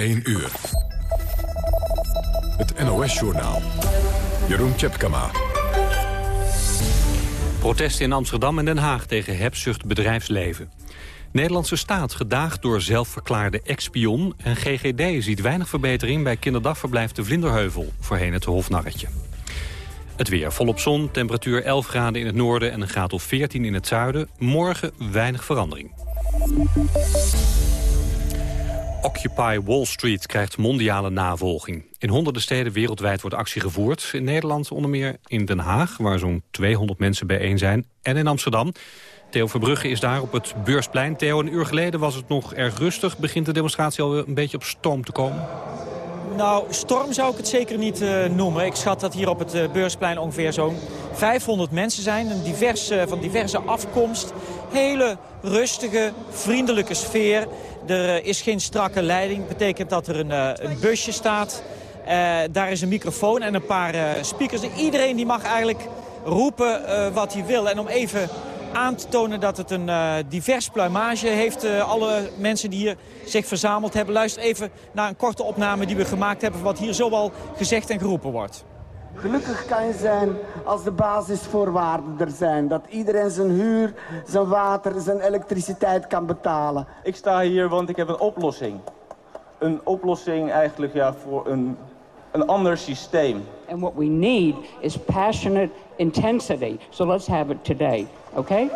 1 uur. Het NOS-journaal. Jeroen Tjepkama. Protesten in Amsterdam en Den Haag tegen hebzucht bedrijfsleven. Nederlandse staat gedaagd door zelfverklaarde ex-spion... en GGD ziet weinig verbetering bij kinderdagverblijf de Vlinderheuvel... voorheen het Hofnarretje. Het weer volop zon, temperatuur 11 graden in het noorden... en een graad of 14 in het zuiden. Morgen weinig verandering. Occupy Wall Street krijgt mondiale navolging. In honderden steden wereldwijd wordt actie gevoerd. In Nederland onder meer in Den Haag, waar zo'n 200 mensen bijeen zijn. En in Amsterdam. Theo Verbrugge is daar op het Beursplein. Theo, een uur geleden was het nog erg rustig. Begint de demonstratie al een beetje op stoom te komen? Nou, storm zou ik het zeker niet uh, noemen. Ik schat dat hier op het uh, Beursplein ongeveer zo'n 500 mensen zijn. Een divers, uh, van diverse afkomst. Hele rustige, vriendelijke sfeer. Er is geen strakke leiding. Betekent dat er een, een busje staat. daar is een microfoon en een paar speakers. Iedereen die mag eigenlijk roepen wat hij wil. En om even aan te tonen dat het een uh, divers pluimage heeft. Uh, alle mensen die hier zich verzameld hebben. Luister even naar een korte opname die we gemaakt hebben... wat hier zoal gezegd en geroepen wordt. Gelukkig kan je zijn als de basisvoorwaarden er zijn. Dat iedereen zijn huur, zijn water, zijn elektriciteit kan betalen. Ik sta hier want ik heb een oplossing. Een oplossing eigenlijk ja, voor een, een ander systeem. And what we need is passionate intensity. So let's have it today. Oké?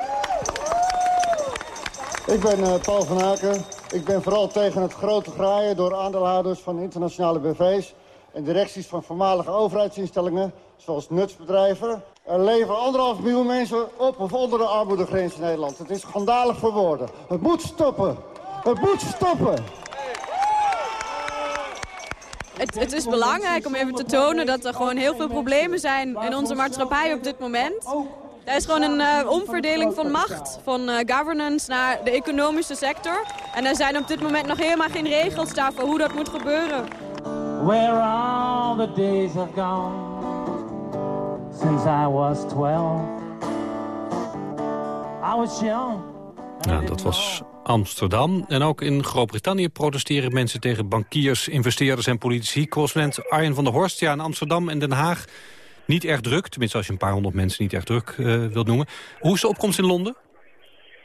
Ik ben uh, Paul van Aken. Ik ben vooral tegen het grote graaien door aandeelhouders van internationale BV's... en directies van voormalige overheidsinstellingen, zoals nutsbedrijven. Er leven anderhalf miljoen mensen op of onder de armoedegrens in Nederland. Het is schandalig voor woorden. Het moet stoppen. Het moet stoppen. Het, is belangrijk om even te tonen dat er gewoon heel veel problemen zijn in onze maatschappij op dit moment. Er is gewoon een uh, omverdeling van macht, van uh, governance naar de economische sector. En er zijn op dit moment nog helemaal geen regels daarvoor hoe dat moet gebeuren. Where all the days have gone since I was 12. I was young. Nou, dat was Amsterdam. En ook in Groot-Brittannië protesteren mensen tegen bankiers, investeerders en politici. Correspondent Arjen van der Horst, ja, in Amsterdam en Den Haag niet erg druk. Tenminste, als je een paar honderd mensen niet erg druk uh, wilt noemen. Hoe is de opkomst in Londen?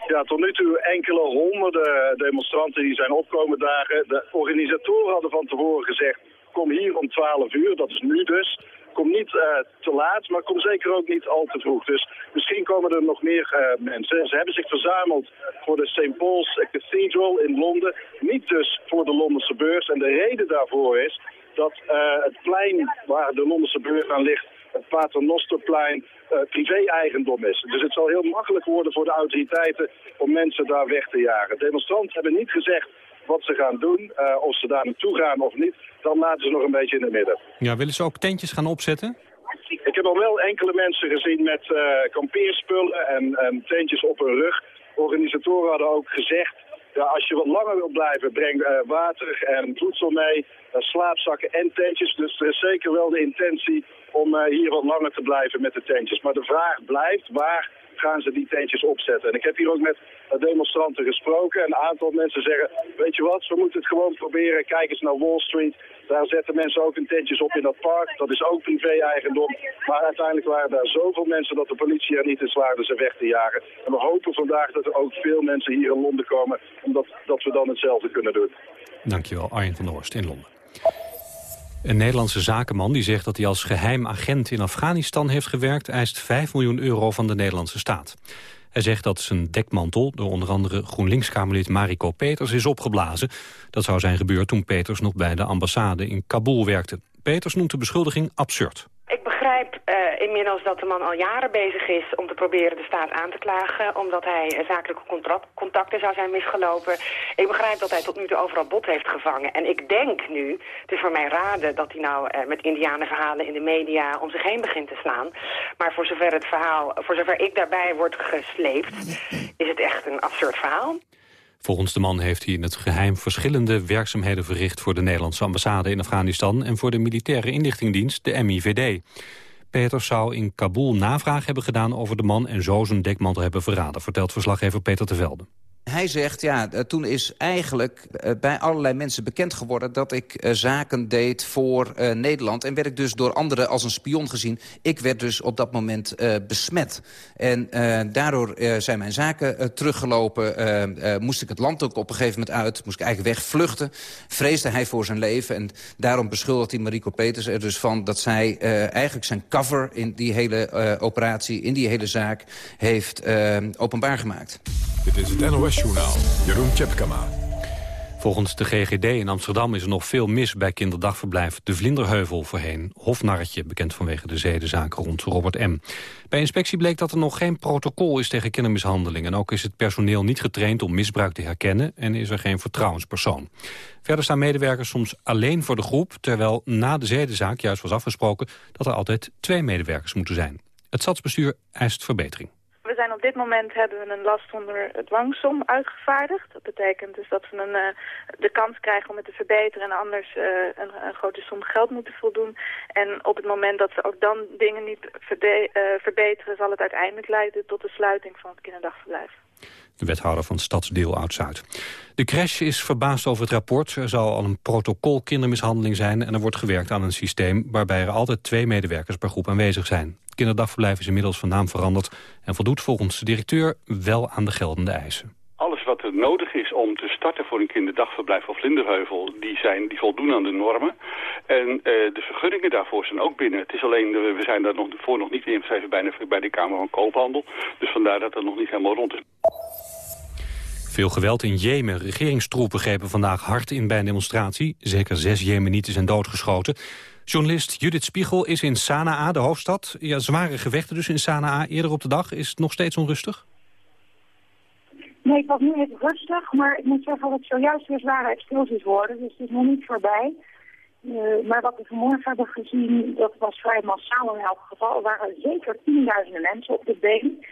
Ja, tot nu toe enkele honderden demonstranten die zijn opkomen dagen. De organisatoren hadden van tevoren gezegd, kom hier om 12 uur, dat is nu dus. Kom niet uh, te laat, maar kom zeker ook niet al te vroeg. Dus misschien komen er nog meer uh, mensen. Ze hebben zich verzameld voor de St. Paul's Cathedral in Londen. Niet dus voor de Londense beurs. En de reden daarvoor is dat uh, het plein waar de Londense beurs aan ligt het Paternosterplein privé-eigendom is. Dus het zal heel makkelijk worden voor de autoriteiten om mensen daar weg te jagen. Demonstranten hebben niet gezegd wat ze gaan doen, uh, of ze daar naartoe gaan of niet. Dan laten ze nog een beetje in het midden. Ja, willen ze ook tentjes gaan opzetten? Ik heb al wel enkele mensen gezien met uh, kampeerspullen en, en tentjes op hun rug. Organisatoren hadden ook gezegd ja, als je wat langer wilt blijven, breng uh, water en voedsel mee, uh, slaapzakken en tentjes. Dus er is zeker wel de intentie om hier wat langer te blijven met de tentjes. Maar de vraag blijft, waar gaan ze die tentjes opzetten? En ik heb hier ook met demonstranten gesproken. Een aantal mensen zeggen, weet je wat, we moeten het gewoon proberen. Kijk eens naar Wall Street. Daar zetten mensen ook hun tentjes op in dat park. Dat is ook privé-eigendom. Maar uiteindelijk waren daar zoveel mensen dat de politie er niet in slaagde ze weg te jagen. En we hopen vandaag dat er ook veel mensen hier in Londen komen. Omdat dat we dan hetzelfde kunnen doen. Dankjewel, Arjen van der Horst in Londen. Een Nederlandse zakenman die zegt dat hij als geheim agent in Afghanistan heeft gewerkt... eist 5 miljoen euro van de Nederlandse staat. Hij zegt dat zijn dekmantel door onder andere GroenLinks-Kamerlid Mariko Peters is opgeblazen. Dat zou zijn gebeurd toen Peters nog bij de ambassade in Kabul werkte. Peters noemt de beschuldiging absurd. Begrijp uh, inmiddels dat de man al jaren bezig is om te proberen de staat aan te klagen... omdat hij zakelijke contacten zou zijn misgelopen. Ik begrijp dat hij tot nu toe overal bot heeft gevangen. En ik denk nu, het is voor mij raden dat hij nou uh, met indianenverhalen in de media om zich heen begint te slaan. Maar voor zover het verhaal, voor zover ik daarbij word gesleept, is het echt een absurd verhaal. Volgens de man heeft hij in het geheim verschillende werkzaamheden verricht... voor de Nederlandse ambassade in Afghanistan... en voor de militaire inlichtingdienst, de MIVD. Peters zou in Kabul navraag hebben gedaan over de man... en zo zijn dekmantel hebben verraden, vertelt verslaggever Peter Tevelde. Hij zegt, ja, eh, toen is eigenlijk uh, bij allerlei mensen bekend geworden... dat ik uh, zaken deed voor Nederland. En werd ik dus door anderen als een spion gezien. Ik werd dus op dat moment besmet. En daardoor zijn mijn zaken teruggelopen. moest ik het land ook op een gegeven moment uit. Moest ik eigenlijk wegvluchten. Vreesde hij voor zijn leven. En daarom beschuldigt hij Mariko Peters er dus van... dat zij eigenlijk zijn cover in die hele operatie, in die hele zaak... heeft openbaar gemaakt. Dit is het Jeroen Tjepkama. Volgens de GGD in Amsterdam is er nog veel mis bij kinderdagverblijf De Vlinderheuvel voorheen. Hofnarretje, bekend vanwege de zedenzaken rond Robert M. Bij inspectie bleek dat er nog geen protocol is tegen kindermishandeling. En ook is het personeel niet getraind om misbruik te herkennen en is er geen vertrouwenspersoon. Verder staan medewerkers soms alleen voor de groep, terwijl na de zedenzaak juist was afgesproken dat er altijd twee medewerkers moeten zijn. Het stadsbestuur eist verbetering. We zijn op dit moment hebben we een last onder dwangsom uitgevaardigd. Dat betekent dus dat we een, uh, de kans krijgen om het te verbeteren en anders uh, een, een, grote som geld moeten voldoen. En op het moment dat we ook dan dingen niet uh, verbeteren, zal het uiteindelijk leiden tot de sluiting van het kinderdagverblijf. De wethouder van Stadsdeel Oud-Zuid. De crash is verbaasd over het rapport. Er zal al een protocol kindermishandeling zijn... en er wordt gewerkt aan een systeem waarbij er altijd twee medewerkers per groep aanwezig zijn kinderdagverblijf is inmiddels van naam veranderd... en voldoet volgens de directeur wel aan de geldende eisen. Alles wat er nodig is om te starten voor een kinderdagverblijf of Linderheuvel... die, zijn, die voldoen aan de normen. En uh, de vergunningen daarvoor zijn ook binnen. Het is alleen, we zijn daar nog voor nog niet ingeschreven bij de, bij de Kamer van Koophandel. Dus vandaar dat het nog niet helemaal rond is. Veel geweld in Jemen. Regeringstroepen grepen vandaag hard in bij een demonstratie. Zeker zes Jemenieten zijn doodgeschoten. Journalist Judith Spiegel is in Sanaa, de hoofdstad. Ja, zware gevechten dus in Sanaa. Eerder op de dag is het nog steeds onrustig? Nee, het was nu even rustig, maar ik moet zeggen dat het zojuist weer zware explosies worden. Dus het is nog niet voorbij. Uh, maar wat we vanmorgen hebben gezien, dat was vrij massaal in elk geval. Er waren zeker tienduizenden mensen op de been.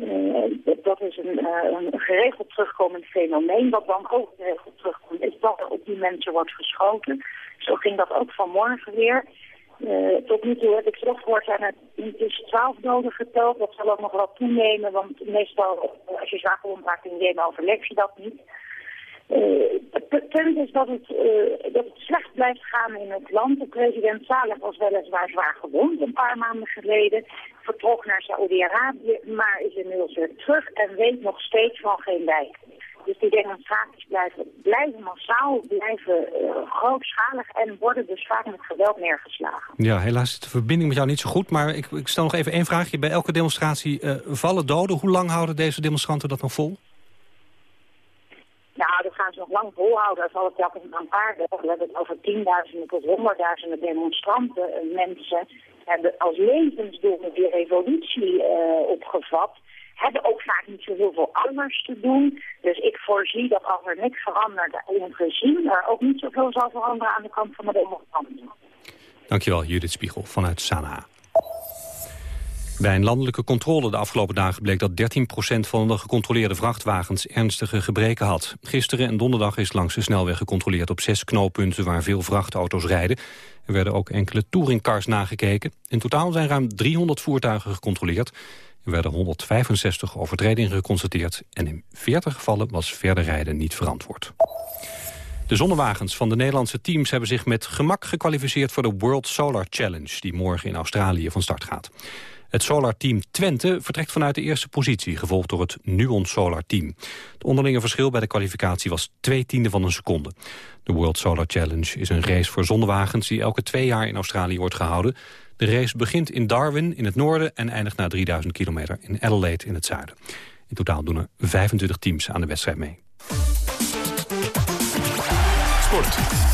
Uh, dat is een, uh, een, geregeld terugkomend fenomeen. Wat dan ook geregeld terugkomt, is dat er op die mensen wordt geschoten. Zo ging dat ook vanmorgen weer. Uh, tot nu toe heb ik zelf gehoord, zijn er dus twaalf doden geteld. Dat zal ook nog wel toenemen, want meestal als je zwaar gewond raakt in Jemen overleef je dat niet. Het punt is dat het, uh, dat het slecht blijft gaan in het land. De president Saleh was weliswaar zwaar gewond een paar maanden geleden. Vertrok naar Saoedi-Arabië, maar is inmiddels weer terug en weet nog steeds van geen wijk. Dus die demonstraties blijven, blijven massaal, blijven uh, grootschalig en worden dus vaak met geweld neergeslagen. Ja, helaas is de verbinding met jou niet zo goed, maar ik, ik stel nog even één vraagje. Bij elke demonstratie uh, vallen doden. Hoe lang houden deze demonstranten dat nog vol? Nou, dat gaan ze nog lang volhouden. Er zal telkens een paar We hebben het over tienduizenden tot honderdduizenden demonstranten. Mensen hebben als levensdoel die revolutie uh, opgevat hebben ook vaak niet zo heel veel anders te doen. Dus ik voorzie dat als er niks verandert in het regime... er ook niet zoveel zal veranderen aan de kant van de demonstranten. Dankjewel, Judith Spiegel vanuit Sanaa. Bij een landelijke controle de afgelopen dagen bleek dat 13% van de gecontroleerde vrachtwagens ernstige gebreken had. Gisteren en donderdag is langs de snelweg gecontroleerd op zes knooppunten waar veel vrachtauto's rijden. Er werden ook enkele touringcars nagekeken. In totaal zijn ruim 300 voertuigen gecontroleerd. Er werden 165 overtredingen geconstateerd en in 40 gevallen was verder rijden niet verantwoord. De zonnewagens van de Nederlandse teams hebben zich met gemak gekwalificeerd voor de World Solar Challenge, die morgen in Australië van start gaat. Het Solar Team Twente vertrekt vanuit de eerste positie, gevolgd door het Nuon Solar Team. Het onderlinge verschil bij de kwalificatie was twee tiende van een seconde. De World Solar Challenge is een race voor zonnewagens die elke twee jaar in Australië wordt gehouden. De race begint in Darwin in het noorden en eindigt na 3000 kilometer in Adelaide in het zuiden. In totaal doen er 25 teams aan de wedstrijd mee. Sport.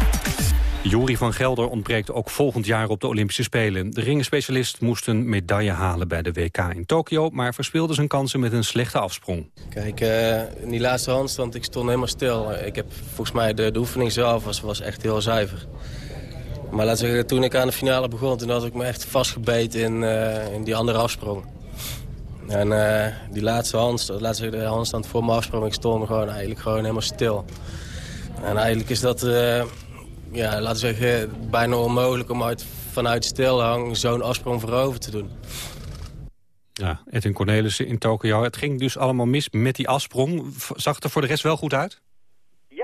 Jori van Gelder ontbreekt ook volgend jaar op de Olympische Spelen. De ringenspecialist moest een medaille halen bij de WK in Tokio... maar verspeelde zijn kansen met een slechte afsprong. Kijk, uh, in die laatste handstand, ik stond helemaal stil. Ik heb volgens mij de, de oefening zelf was, was echt heel zuiver. Maar laat zeggen, toen ik aan de finale begon, toen had ik me echt vastgebeten in, uh, in die andere afsprong. En uh, die laatste handstand, laat zeggen, de handstand voor mijn afsprong, ik stond gewoon eigenlijk gewoon helemaal stil. En eigenlijk is dat, ja, laten we zeggen, bijna onmogelijk om uit, vanuit stilhang zo'n afsprong voorover te doen. Ja, Edwin Cornelissen in Tokio. Het ging dus allemaal mis met die afsprong. Zag het er voor de rest wel goed uit?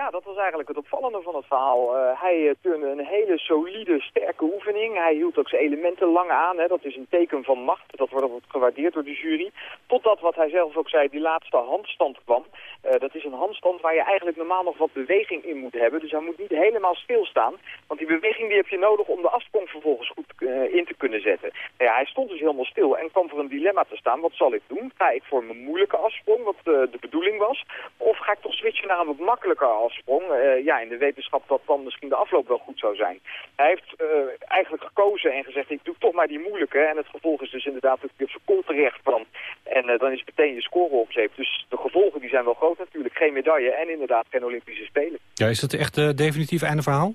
Ja, dat was eigenlijk het opvallende van het verhaal. Uh, hij turnde een hele solide, sterke oefening. Hij hield ook zijn elementen lang aan. Hè. Dat is een teken van macht. Dat wordt gewaardeerd door de jury. Totdat, wat hij zelf ook zei, die laatste handstand kwam. Uh, dat is een handstand waar je eigenlijk normaal nog wat beweging in moet hebben. Dus hij moet niet helemaal stilstaan. Want die beweging die heb je nodig om de afsprong vervolgens goed in te kunnen zetten. Nou ja, hij stond dus helemaal stil en kwam voor een dilemma te staan. Wat zal ik doen? Ga ik voor mijn moeilijke afsprong, wat de bedoeling was? Of ga ik toch switchen naar een wat makkelijker afsprong? Ja, in de wetenschap dat dan misschien de afloop wel goed zou zijn. Hij heeft eigenlijk gekozen en gezegd, ik doe toch maar die moeilijke. En het gevolg is dus inderdaad dat je op zijn kont terecht kwam. En dan is meteen je score opzeep. Dus de gevolgen die zijn wel groot natuurlijk. Geen medaille en inderdaad geen Olympische Spelen. Ja, is dat echt definitief einde verhaal?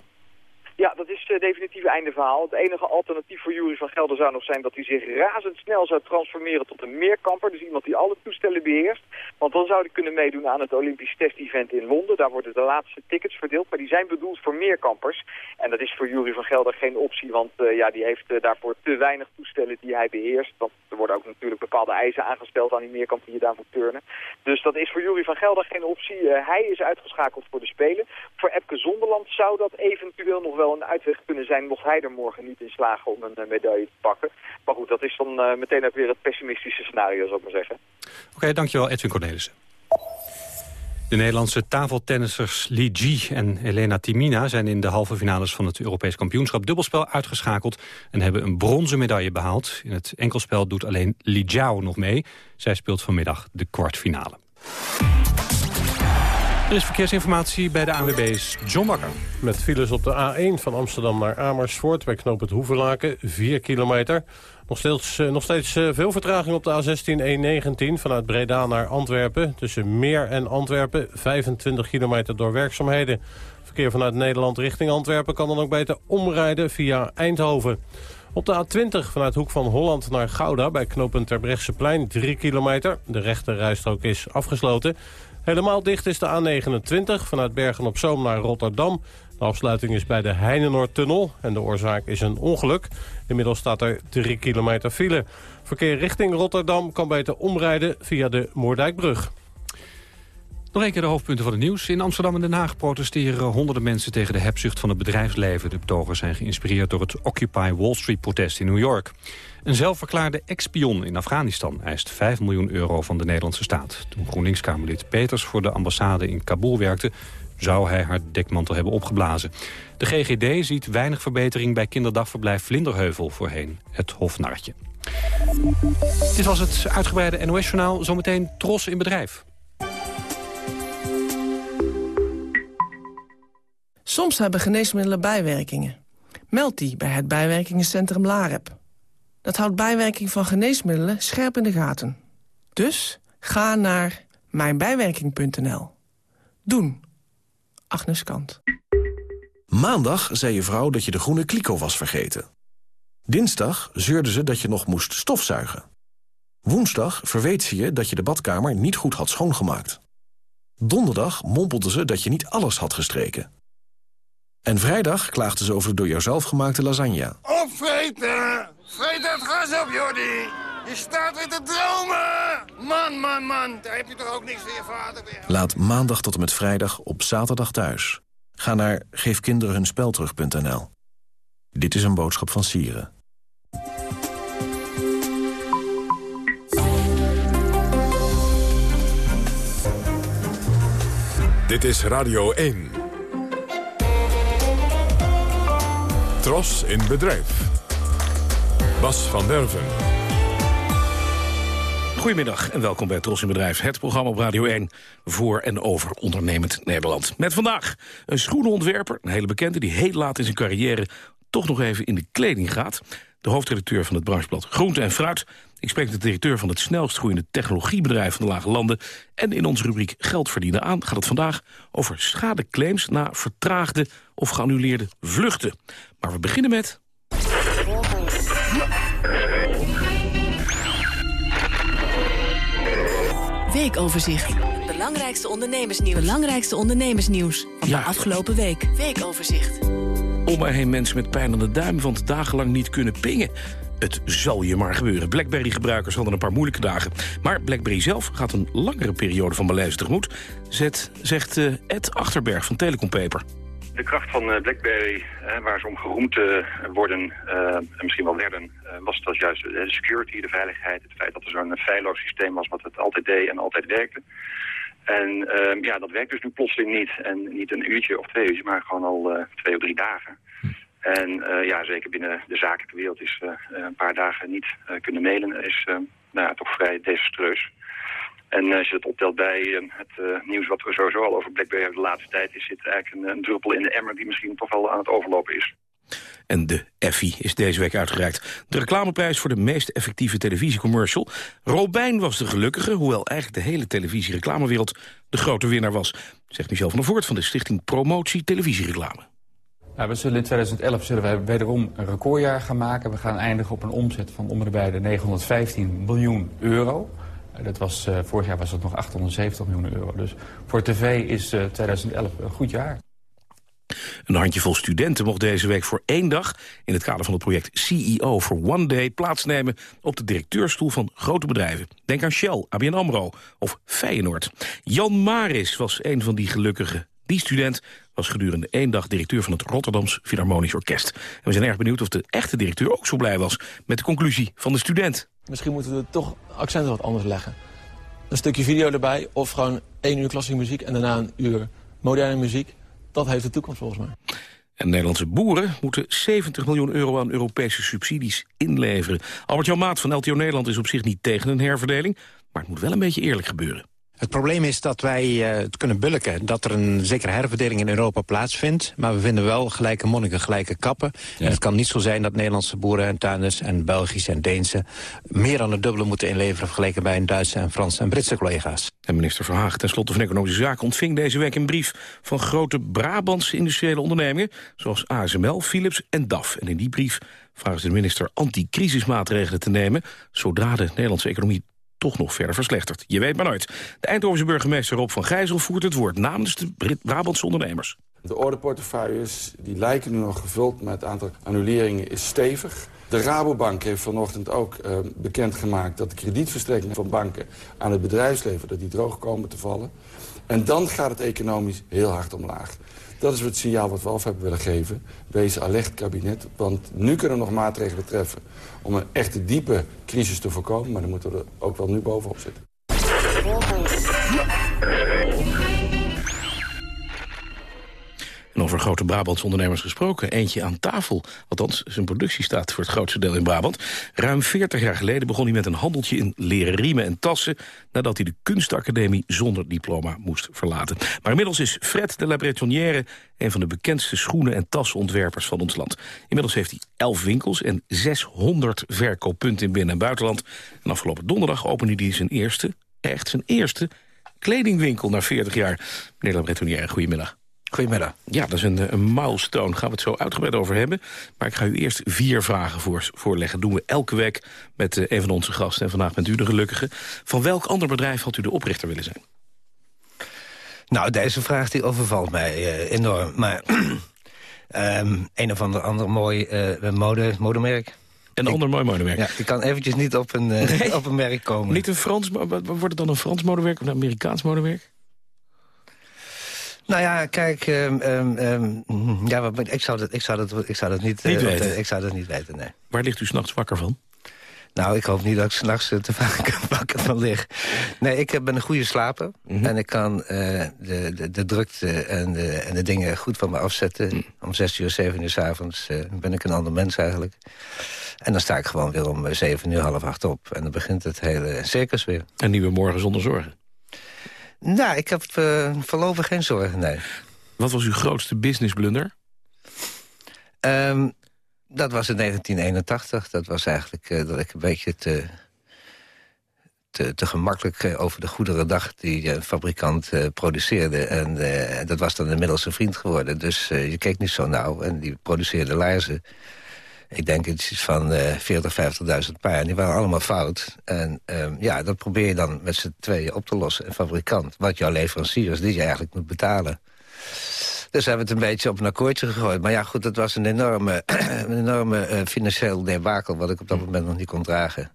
Ja, dat is uh, definitief einde verhaal. Het enige alternatief voor Jury van Gelder zou nog zijn dat hij zich razendsnel zou transformeren tot een meerkamper. Dus iemand die alle toestellen beheerst. Want dan zou hij kunnen meedoen aan het Olympisch test-event in Londen. Daar worden de laatste tickets verdeeld, maar die zijn bedoeld voor meerkampers. En dat is voor Jury van Gelder geen optie, want uh, ja, die heeft uh, daarvoor te weinig toestellen die hij beheerst. Want er worden ook natuurlijk bepaalde eisen aangesteld aan die meerkamp die je daar moet turnen. Dus dat is voor Jury van Gelder geen optie. hij is uitgeschakeld voor de Spelen. Voor Epke Zonderland zou dat eventueel nog wel een uitweg kunnen zijn mocht hij er morgen niet in slagen om een uh, medaille te pakken. Maar goed, dat is dan uh, meteen ook weer het pessimistische scenario, zou ik maar zeggen. Oké, dankjewel Edwin Cornelissen. De Nederlandse tafeltennissers Li Ji en Elena Timina zijn in de halve finales van het Europees kampioenschap dubbelspel uitgeschakeld en hebben een bronzen medaille behaald. In het enkelspel doet alleen Li Jiao nog mee. Zij speelt vanmiddag de kwartfinale. Er is verkeersinformatie bij de ANWB's. John Bakker. Met files op de A1 van Amsterdam naar Amersfoort... bij knoop het Hoevenlaken, 4 kilometer. Nog steeds, nog steeds veel vertraging op de A16-119 vanuit Breda naar Antwerpen. Tussen Meer en Antwerpen, 25 kilometer door werkzaamheden. Verkeer vanuit Nederland richting Antwerpen kan dan ook beter omrijden via Eindhoven. Op de A20 vanuit Hoek van Holland naar Gouda bij knooppunt Terbrechtseplein 3 kilometer. De rechte rijstrook is afgesloten. Helemaal dicht is de A29 vanuit Bergen-op-Zoom naar Rotterdam. De afsluiting is bij de Heinenoordtunnel en de oorzaak is een ongeluk. Inmiddels staat er 3 kilometer file. Verkeer richting Rotterdam kan beter omrijden via de Moerdijkbrug. Nog een keer de hoofdpunten van het nieuws. In Amsterdam en Den Haag protesteren honderden mensen tegen de hebzucht van het bedrijfsleven. De betogers zijn geïnspireerd door het Occupy Wall Street-protest in New York. Een zelfverklaarde ex-spion in Afghanistan eist 5 miljoen euro van de Nederlandse staat. Toen GroenLinks-Kamerlid Peters voor de ambassade in Kabul werkte... zou hij haar dekmantel hebben opgeblazen. De GGD ziet weinig verbetering bij kinderdagverblijf Vlinderheuvel voorheen, het Hofnartje. Dit was het uitgebreide NOS-journaal. Zometeen Tros in bedrijf. Soms hebben geneesmiddelen bijwerkingen. Meld die bij het bijwerkingencentrum LAREP. Dat houdt bijwerking van geneesmiddelen scherp in de gaten. Dus ga naar mijnbijwerking.nl. Doen. Agnes Kant. Maandag zei je vrouw dat je de groene kliko was vergeten. Dinsdag zeurde ze dat je nog moest stofzuigen. Woensdag verweet ze je dat je de badkamer niet goed had schoongemaakt. Donderdag mompelde ze dat je niet alles had gestreken. En vrijdag klaagde ze over de door jouzelf gemaakte lasagne. Opvreten! Vreet het gas op, Jordi! Je staat weer te dromen! Man, man, man, daar heb je toch ook niks voor je vader weer. Laat maandag tot en met vrijdag op zaterdag thuis. Ga naar geefkinderenhunspelterug.nl. Dit is een boodschap van Sieren. Dit is Radio 1. Tros in bedrijf. Bas van Derven. Goedemiddag en welkom bij Tros in Bedrijf, het programma op Radio 1 voor en over ondernemend Nederland. Met vandaag een schoenenontwerper, een hele bekende die heel laat in zijn carrière toch nog even in de kleding gaat. De hoofdredacteur van het brancheblad Groente en Fruit. Ik spreek de directeur van het snelst groeiende technologiebedrijf van de Lage Landen. En in onze rubriek Geld verdienen aan gaat het vandaag over schadeclaims na vertraagde of geannuleerde vluchten. Maar we beginnen met... Weekoverzicht. Belangrijkste ondernemersnieuws. Belangrijkste ondernemersnieuws van de afgelopen week. Weekoverzicht. Om mij heen mensen met pijn aan de duim, want dagenlang niet kunnen pingen. Het zal je maar gebeuren. BlackBerry-gebruikers hadden een paar moeilijke dagen. Maar BlackBerry zelf gaat een langere periode van malaise tegemoet... Zet, zegt uh, Ed Achterberg van Telecom Paper. De kracht van uh, BlackBerry, waar ze om geroemd worden en misschien wel werden... was dat juist de security, de veiligheid. Het feit dat er zo'n feilloos systeem was wat het altijd deed en altijd werkte. En ehm, ja, dat werkt dus nu plotseling niet. En niet een uurtje of twee uurtjes, maar gewoon al twee of drie dagen. En ja, zeker binnen de zakelijke wereld is uh, een paar dagen niet kunnen mailen is nou ja, toch vrij desastreus. En als je dat optelt bij het nieuws wat er sowieso al over BlackBerry de laatste tijd is, zit eigenlijk een, een, druppel in de emmer die misschien toch wel aan het overlopen is. En de Effie is deze week uitgereikt. De reclameprijs voor de meest effectieve televisiecommercial. Robijn was de gelukkige, hoewel eigenlijk de hele televisiereclamewereld de grote winnaar was. Zegt Michel van der Voort van de Stichting Promotie Televisiereclame. Nou, we zullen in 2011 zullen wij wederom een recordjaar gaan maken. We gaan eindigen op een omzet van om en bij de 915 miljoen euro. Dat was, uh, vorig jaar was het nog 870 miljoen euro. Dus voor tv is uh, 2011 een goed jaar. Een handjevol studenten mocht deze week voor één dag... in het kader van het project CEO for One Day... plaatsnemen op de directeurstoel van grote bedrijven. Denk aan Shell, ABN AMRO of Feyenoord. Jan Maris was een van die gelukkigen. Die student was gedurende één dag directeur van het Rotterdams Philharmonisch Orkest. En we zijn erg benieuwd of de echte directeur ook zo blij was... met de conclusie van de student. Misschien moeten we toch accenten wat anders leggen. Een stukje video erbij of gewoon één uur klassieke muziek... en daarna een uur moderne muziek. Dat heeft de toekomst volgens mij. En Nederlandse boeren moeten 70 miljoen euro aan Europese subsidies inleveren. Albert-Jan Maat van LTO Nederland is op zich niet tegen een herverdeling... maar het moet wel een beetje eerlijk gebeuren. Het probleem is dat wij uh, het kunnen bulken. Dat er een zekere herverdeling in Europa plaatsvindt. Maar we vinden wel gelijke monniken, gelijke kappen. Ja. En het kan niet zo zijn dat Nederlandse boeren en tuinders... en Belgische en Deense meer dan het dubbele moeten inleveren... vergeleken bij hun Duitse en Franse en Britse collega's. En minister Verhaag, ten slotte van Economische Zaken... ontving deze week een brief van grote Brabantse industriële ondernemingen... zoals ASML, Philips en DAF. En in die brief vragen ze de minister anticrisismaatregelen te nemen... zodra de Nederlandse economie toch nog verder verslechterd. Je weet maar nooit. De Eindhovense burgemeester Rob van Gijzel voert het woord namens de Brabantse ondernemers. De ordeportefeuilles die lijken nu nog gevuld met het aantal annuleringen is stevig. De Rabobank heeft vanochtend ook uh, bekendgemaakt dat de kredietverstrekkingen van banken aan het bedrijfsleven dat die droog komen te vallen. En dan gaat het economisch heel hard omlaag. Dat is het signaal wat we af hebben willen geven. Wees alert kabinet, want nu kunnen we nog maatregelen treffen... om een echte diepe crisis te voorkomen, maar dan moeten we er ook wel nu bovenop zitten. En over grote Brabantse ondernemers gesproken. Eentje aan tafel. Althans, zijn productie staat voor het grootste deel in Brabant. Ruim 40 jaar geleden begon hij met een handeltje in leren riemen en tassen... nadat hij de kunstacademie zonder diploma moest verlaten. Maar inmiddels is Fred de La Bretonnière... een van de bekendste schoenen- en tassenontwerpers van ons land. Inmiddels heeft hij 11 winkels en 600 verkooppunten in binnen- en buitenland. En afgelopen donderdag opende hij zijn eerste, echt zijn eerste... kledingwinkel na 40 jaar. Meneer La Bretonnière, goedemiddag. Goedemiddag. Ja, dat is een, een milestone. Gaan we het zo uitgebreid over hebben. Maar ik ga u eerst vier vragen voor, voorleggen. doen we elke week met uh, een van onze gasten. En vandaag bent u de gelukkige. Van welk ander bedrijf had u de oprichter willen zijn? Nou, deze vraag die overvalt mij uh, enorm. Maar um, een of ander, ander mooi uh, mode, modemerk. Een ik, ander mooi modemerk. Ja, ik kan eventjes niet op een, nee. op een merk komen. Niet een Frans, wordt het dan een Frans modemerk of een Amerikaans modemerk? Nou ja, kijk, um, um, ja, ik, zou dat, ik, zou dat, ik zou dat niet, niet uh, weten. Ik zou dat niet weten, nee. Waar ligt u s'nachts wakker van? Nou, ik hoop niet dat ik s'nachts te vaak wakker van lig. Nee, ik ben een goede slaper. Mm -hmm. En ik kan uh, de, de, de, drukte en de, en de dingen goed van me afzetten. Mm. Om zes uur, zeven uur s'avonds uh, ben ik een ander mens eigenlijk. En dan sta ik gewoon weer om zeven uur, half acht op. En dan begint het hele circus weer. En nieuwe morgen zonder zorgen? Nou, ik heb uh, voorlopig geen zorgen, nee. Wat was uw grootste business blunder? Um, dat was in 1981. Dat was eigenlijk uh, dat ik een beetje te, te, te gemakkelijk uh, over de goederen dacht... die een fabrikant produceerde. En dat was dan inmiddels een vriend geworden. Dus je keek niet zo nauw en die produceerde laarzen. Ik denk iets van uh, 40, 50.000 paar. En die waren allemaal fout. En um, ja, dat probeer je dan met z'n tweeën op te lossen. Een fabrikant, wat jouw leveranciers, die je eigenlijk moet betalen. Dus hebben we het een beetje op een akkoordje gegooid. Maar ja, goed, het was een enorme, een enorme uh, financieel debakel... wat ik op dat moment nog niet kon dragen.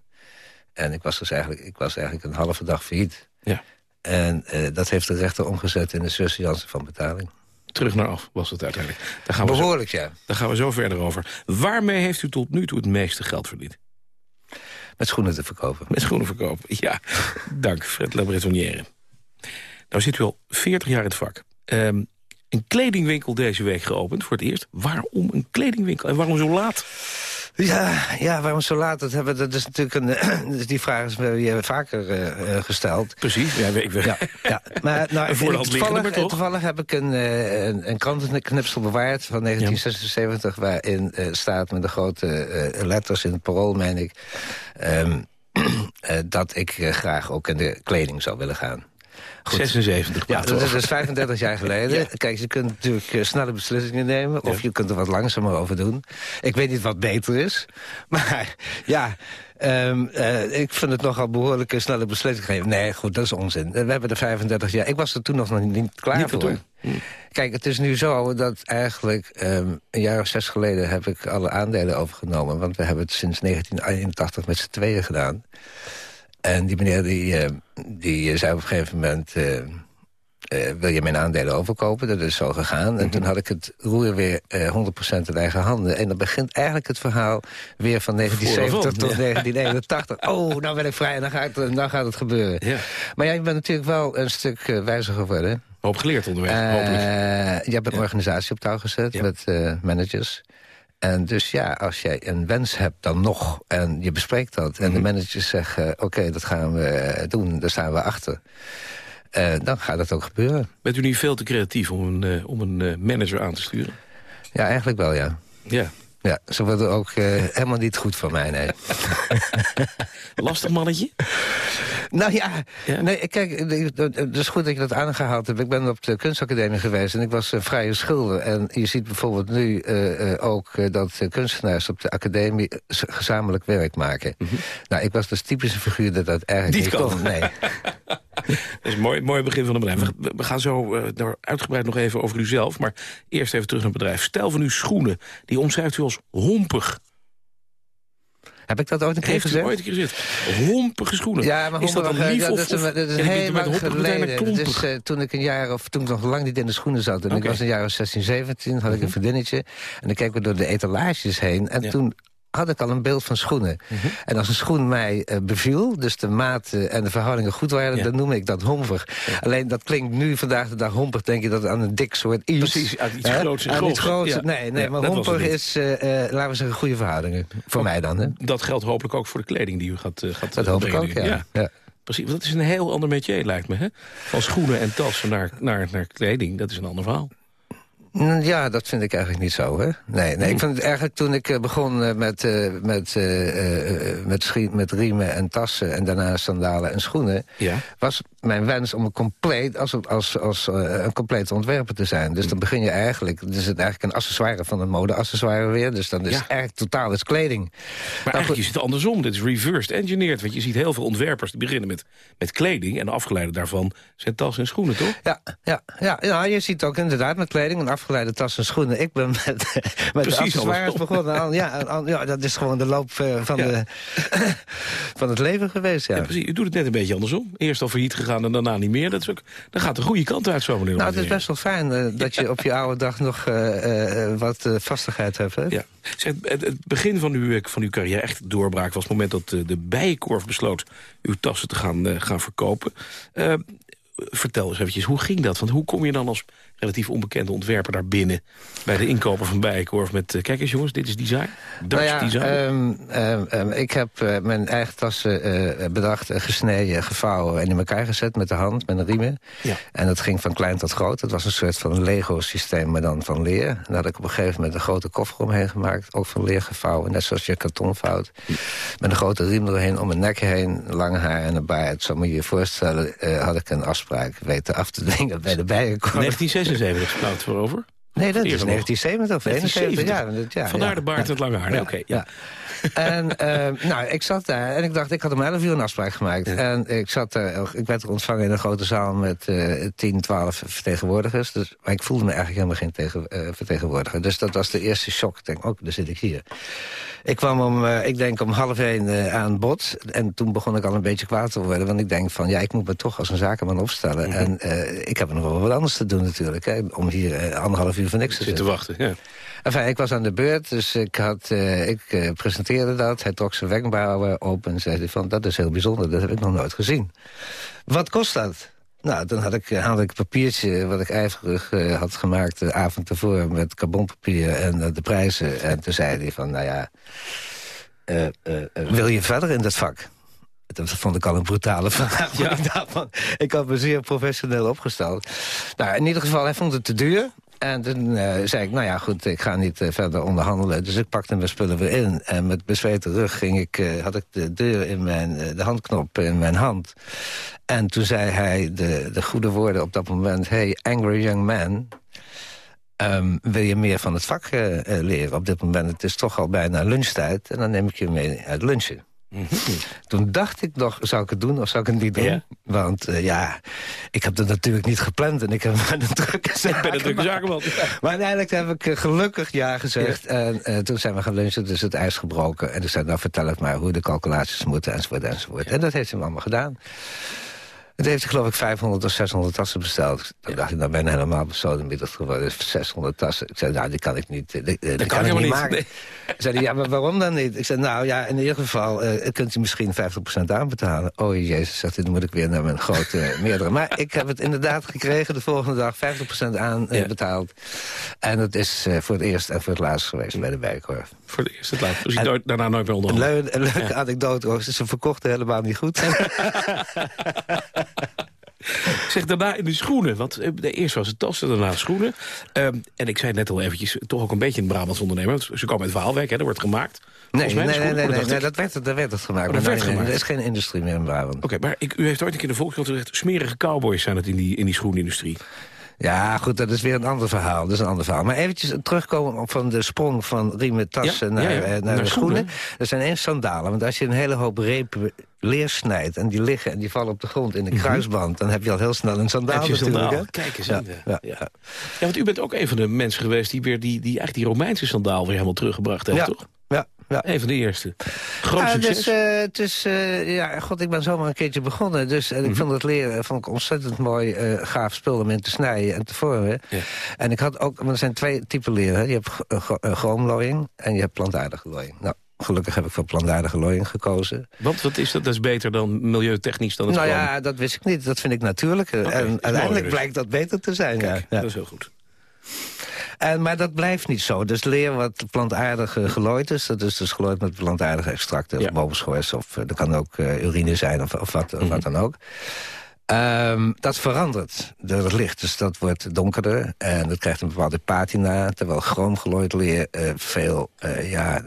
En ik was dus eigenlijk, ik was eigenlijk een halve dag failliet. Ja. En uh, dat heeft de rechter omgezet in de surseance van betaling. Terug naar af was het uiteindelijk. Daar gaan we Behoorlijk, zo, ja. Daar gaan we zo verder over. Waarmee heeft u tot nu toe het meeste geld verdiend? Met schoenen te verkopen. Met schoenen verkopen, ja. Dank, Fred Labretonière. Nou zit u al 40 jaar in het vak. Um, een kledingwinkel deze week geopend voor het eerst. Waarom een kledingwinkel en waarom zo laat? Ja, ja, waarom zo laat? Dat, hebben, dat is natuurlijk een, die vraag is je vaker uh, gesteld. Precies, ja, ik weet. Ja, ja. Maar nou, toevallig, heb ik een, een, een krantenknipsel bewaard van 1976... Ja. waarin uh, staat met de grote letters in het parool, meen ik... Um, dat ik graag ook in de kleding zou willen gaan. Goed. 76. Ja, dat is dus 35 jaar geleden. Ja. Kijk, je kunt natuurlijk uh, snelle beslissingen nemen... of ja. je kunt er wat langzamer over doen. Ik weet niet wat beter is. Maar ja, um, uh, ik vind het nogal behoorlijk snelle beslissingen geven. Nee, goed, dat is onzin. We hebben er 35 jaar. Ik was er toen nog niet klaar niet voor. Hm. Kijk, het is nu zo dat eigenlijk um, een jaar of zes geleden... heb ik alle aandelen overgenomen. Want we hebben het sinds 1981 met z'n tweeën gedaan. En die meneer die, uh, die zei op een gegeven moment... Uh, uh, wil je mijn aandelen overkopen? Dat is zo gegaan. En mm -hmm. toen had ik het roer weer 100% in eigen handen. En dan begint eigenlijk het verhaal weer van 1970 tot ja. 1981. Oh, nou ben ik vrij en dan gaat het, dan gaat het gebeuren. Ja. Maar ja, je bent natuurlijk wel een stuk wijzer geworden. Hoop geleerd onderweg, hopelijk. Je hebt een organisatie op touw gezet met managers... En dus ja, als jij een wens hebt dan nog en je bespreekt dat... en de managers zeggen, oké, okay, dat gaan we doen, daar staan we achter... Uh, dan gaat dat ook gebeuren. Bent u niet veel te creatief om een, uh, om een uh, manager aan te sturen? Ja, eigenlijk wel, ja. Ja. Ja, ze worden ook helemaal niet goed voor mij, nee. Lastig mannetje? Nou ja, ja, nee, kijk, het is goed dat je dat aangehaald hebt. Ik ben op de kunstacademie geweest en ik was uh, vrije schilder. En je ziet bijvoorbeeld nu uh, ook dat kunstenaars op de academie gezamenlijk werk maken. Mm -hmm. Nou, ik was dus typische figuur dat dat eigenlijk niet, niet kon. Nee. Dat is een mooi, mooi begin van het bedrijf. We, we gaan zo uh, uitgebreid nog even over uzelf. Maar eerst even terug naar het bedrijf. Stel van uw schoenen, die omschrijft u als hompig. Heb ik dat ooit een keer Heeft gezegd? ooit een keer gezegd. Hompige schoenen. Ja, maar is dat dan lief ja, of, dat is, dat is ja, heel lang geleden. Dat is uh, toen ik een jaar of toen ik nog lang niet in de schoenen zat. En okay. ik was een jaar of 16, 17, had ik een vriendinnetje. En dan keken we door de etalages heen. En ja. toen had ik al een beeld van schoenen. Mm -hmm. En als een schoen mij uh, beviel, dus de maat uh, en de verhoudingen goed waren... Ja. dan noem ik dat hompig. Ja. Alleen dat klinkt nu vandaag de dag hompig, denk je dat aan een dik soort iets... Precies, uit iets groots Aan iets groots, nee, nee maar hompig is, uh, laten we zeggen, goede verhoudingen. Voor mij dan, hè? Dat geldt hopelijk ook voor de kleding die u gaat, gaat Dat hoop ik ook, ja. ja. Precies, dat is een heel ander métier, lijkt me, hè? Van schoenen en tassen naar, naar, naar kleding, dat is een ander verhaal. Ja, dat vind ik eigenlijk niet zo, hè? Nee, nee ik vind het eigenlijk toen ik begon met, uh, met, uh, uh, met, met riemen en tassen... en daarna sandalen en schoenen... Ja. was mijn wens om een compleet, als, als, als een complete ontwerper te zijn. Dus dan begin je eigenlijk... Dus het eigenlijk een accessoire van een mode-accessoire weer. Dus dan is Ja. eigenlijk totaal is kleding. Maar eigenlijk is het andersom. Dit is reversed engineered. Want je ziet heel veel ontwerpers die beginnen met, met kleding... en de afgeleide daarvan zijn tas en schoenen, toch? Ja, ja, ja, ja, je ziet ook inderdaad met kleding een afgeleide tas en schoenen. Ik ben met, met Precies accessoires begonnen. Ja, ja, dat is gewoon de loop eh, van, Ja. de, van het leven geweest, ja. Ja, precies. U doet het net een beetje andersom. Eerst al failliet gegaan en daarna niet meer. Dat, is ook, dat gaat de goede kant uit zo, meneer Nou, het is best wel fijn eh, dat je op je oude dag nog eh, eh, wat vastigheid hebt. Hè? Ja. Zeg, het, het begin van uw, van uw carrière, echt doorbraak... was het moment dat de Bijenkorf besloot uw tassen te gaan, gaan verkopen. Vertel eens eventjes, hoe ging dat? Want hoe kom je dan als relatief onbekende ontwerper daar binnen... bij de inkoper van Bijenkorf met... eh, kijk eens jongens, dit is design. Dutch Nou ja, design. ehm, ik heb eh, mijn eigen tassen eh, bedacht, gesneden, gevouwen en in elkaar gezet met de hand, met een riemen. Ja. En dat ging van klein tot groot. Het was een soort van Lego-systeem, maar dan van leer. En daar had ik op een gegeven moment een grote koffer omheen gemaakt, ook van leer gevouwen, net zoals je karton vouwt. Met een grote riem erheen, om mijn nek heen, lang haar en een baard. Zo moet je je voorstellen, had ik een afspraak weten af te dwingen bij de bijenkorf. 1976 gesproken voorover. Nee, dat is Eerder nog. 1970 of 71. Ja, ja, Vandaar de baard en het lange haar. Oké, ja. En uh, nou, ik zat daar en ik dacht, ik had om 11 uur een afspraak gemaakt. En ik zat daar, ik werd er ontvangen in een grote zaal met uh, 10, 12 vertegenwoordigers. Dus, maar ik voelde me eigenlijk helemaal geen tegen, uh, vertegenwoordiger. Dus dat was de eerste shock. Ik denk, ook, oh, daar zit ik hier. Ik kwam om, uh, ik denk om half één uh, aan bod. En toen begon ik al een beetje kwaad te worden. Want ik denk van, ja, ik moet me toch als een zakenman opstellen. Mm -hmm. En ik heb nog wel wat anders te doen natuurlijk. Hè, om hier anderhalf uur voor niks te zitten. te wachten, ja. Enfin, ik was aan de beurt, dus ik, had, ik presenteerde dat. Hij trok zijn wenkbrauwen op en zei van, dat is heel bijzonder. Dat heb ik nog nooit gezien. Wat kost dat? Nou, dan had ik, had ik een papiertje wat ik ijverig uh, had gemaakt de avond ervoor... met carbonpapier en de prijzen. En toen zei hij van, nou ja, wil je verder in dat vak? Dat vond ik al een brutale vraag. Ja. Ik, daarvan, ik had me zeer professioneel opgesteld. Nou, in ieder geval, hij vond het te duur. En toen uh, zei ik, nou ja, goed, ik ga niet uh, verder onderhandelen. Dus ik pakte mijn spullen weer in. En met bezweten rug ging ik, uh, had ik de deur in mijn, de handknop in mijn hand. En toen zei hij de, de goede woorden op dat moment... Hey, angry young man, um, wil je meer van het vak leren op dit moment? Het is toch al bijna lunchtijd en dan neem ik je mee uit lunchen. Mm -hmm. Toen dacht ik nog, zou ik het doen of zou ik het niet doen? Ja. Want uh, ja, ik heb het natuurlijk niet gepland en ik heb een drukke zaak. Ik ben een drukke zakenman. Maar uiteindelijk heb ik uh, gelukkig ja gezegd. Ja. En uh, toen zijn we gaan lunchen, dus het ijs gebroken. En toen zei nou vertel het maar hoe de calculaties moeten enzovoort enzovoort. Ja. En dat heeft hij allemaal gedaan. Het heeft geloof ik 500 of 600 tassen besteld. Toen dacht ik, nou ben ik helemaal besodemieterd geworden. 600 tassen. Ik zei, nou, die kan ik niet, die, kan, kan ik niet niet maken. Nee. Zei ja, maar waarom dan niet? Ik zei, nou ja, in ieder geval uh, kunt u misschien 50% aanbetalen. Oh jezus, zegt hij, dan moet ik weer naar mijn grote uh, meerdere. Maar ik heb het inderdaad gekregen, de volgende dag 50% aan uh, ja. En dat is voor het eerst en voor het laatst geweest bij de Bijenkorf. Voor het eerst het laatst. Dus je daarna nooit meer onder. Een, leuke, leuke ja. anekdote, ze verkochten helemaal niet goed. zeg daarna in de schoenen. Want eerst was het tassen, daarna schoenen. Um, en ik zei net al eventjes, toch ook een beetje een Brabants ondernemer. Ze komen uit Waalwijk, hè, dat wordt gemaakt. Nee, nee, nee, nee, nee, nee, dat, werd, dat werd het gemaakt. Oh, dat werd gemaakt. Er is geen industrie meer in Brabant. Oké, okay, maar ik, u heeft ooit een keer de Volkskrant gezegd... smerige cowboys zijn het in die, in die schoenindustrie. Ja, goed, dat is weer een ander verhaal. Dat is een ander verhaal. Maar eventjes terugkomen op van de sprong van riemen tassen ja, naar, ja, ja. naar, naar, de schoenen. schoenen. Er zijn eens sandalen. Want als je een hele hoop repen leer snijdt... en die liggen en die vallen op de grond in de kruisband... Mm -hmm. dan heb je al heel snel een sandaal natuurlijk. Kijk eens aan. Ja, ja, ja. want u bent ook een van de mensen geweest... die, weer die, die eigenlijk die Romeinse sandaal weer helemaal teruggebracht heeft, toch? Ja, ja. Een van de eerste. Groot ja, succes. Dus, uh, is, uh, ja, god, ik ben zomaar een keertje begonnen. Dus mm -hmm. ik vond het leren vond ik ontzettend mooi, gaaf spul om in te snijden en te vormen. Ja. En ik had ook, maar er zijn twee typen leren. Je hebt groomlooiing en je hebt plantaardige looiing. Nou, Gelukkig heb ik voor plantaardige looiing gekozen. Want wat is dat? Dat is beter dan milieutechnisch dan het Nou ja, dat wist ik niet. Dat vind ik natuurlijk. Okay, en uiteindelijk dus. blijkt dat beter te zijn. Kijk, ja. dat is heel goed. En, maar dat blijft niet zo. Dus leer wat plantaardig uh, gelooid is. Dat is dus gelooid met plantaardige extracten. Ja. Of bovenschors, of uh, dat kan ook uh, urine zijn, of, of, wat, of mm -hmm. wat dan ook. Um, dat verandert door het licht. Dus dat wordt donkerder. En dat krijgt een bepaalde patina. Terwijl chroomgelooid leer veel ja,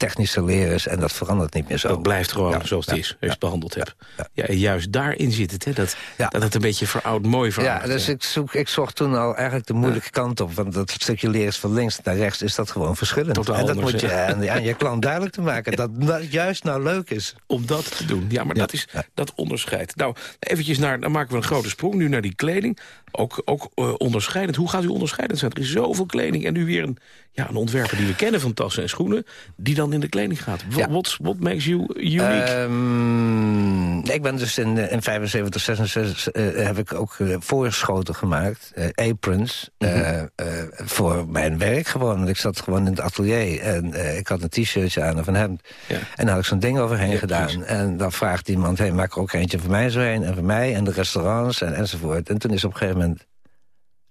technische leer is en dat verandert niet meer zo. Dat blijft gewoon ja, zoals het ja, is, als je het behandeld hebt. Ja, en juist daarin zit het, hè, dat, dat het een beetje veroud mooi verandert. Ja, dus ik, zoek, ik zocht toen al eigenlijk de moeilijke kant op. Want dat stukje leer is van links naar rechts, is dat gewoon verschillend. Totaal en dat anders, moet je aan, aan, je klant duidelijk te maken. Dat dat juist nou leuk is. Om dat te doen. Ja, maar dat is dat onderscheid. Nou, eventjes naar, dan maken we een grote sprong nu naar die kleding. Ook, ook uh, onderscheidend. Hoe gaat u onderscheidend zijn? Er is zoveel kleding en nu weer een, ja, een ontwerper die we kennen van tassen en schoenen... die dan in de kleding gaat. What, ja. what makes you unique? Um, ik ben dus in, in 75, 66 uh, heb ik ook uh, voorschoten gemaakt. Uh, aprons. Mm -hmm. voor mijn werk gewoon. Want ik zat gewoon in het atelier. En ik had een t-shirtje aan of een hemd. Ja. En dan had ik zo'n ding overheen ja, gedaan. Precies. En dan vraagt iemand, hey, maak er ook eentje voor mij zo heen. En voor mij. En de restaurants en, enzovoort. En toen is op een gegeven moment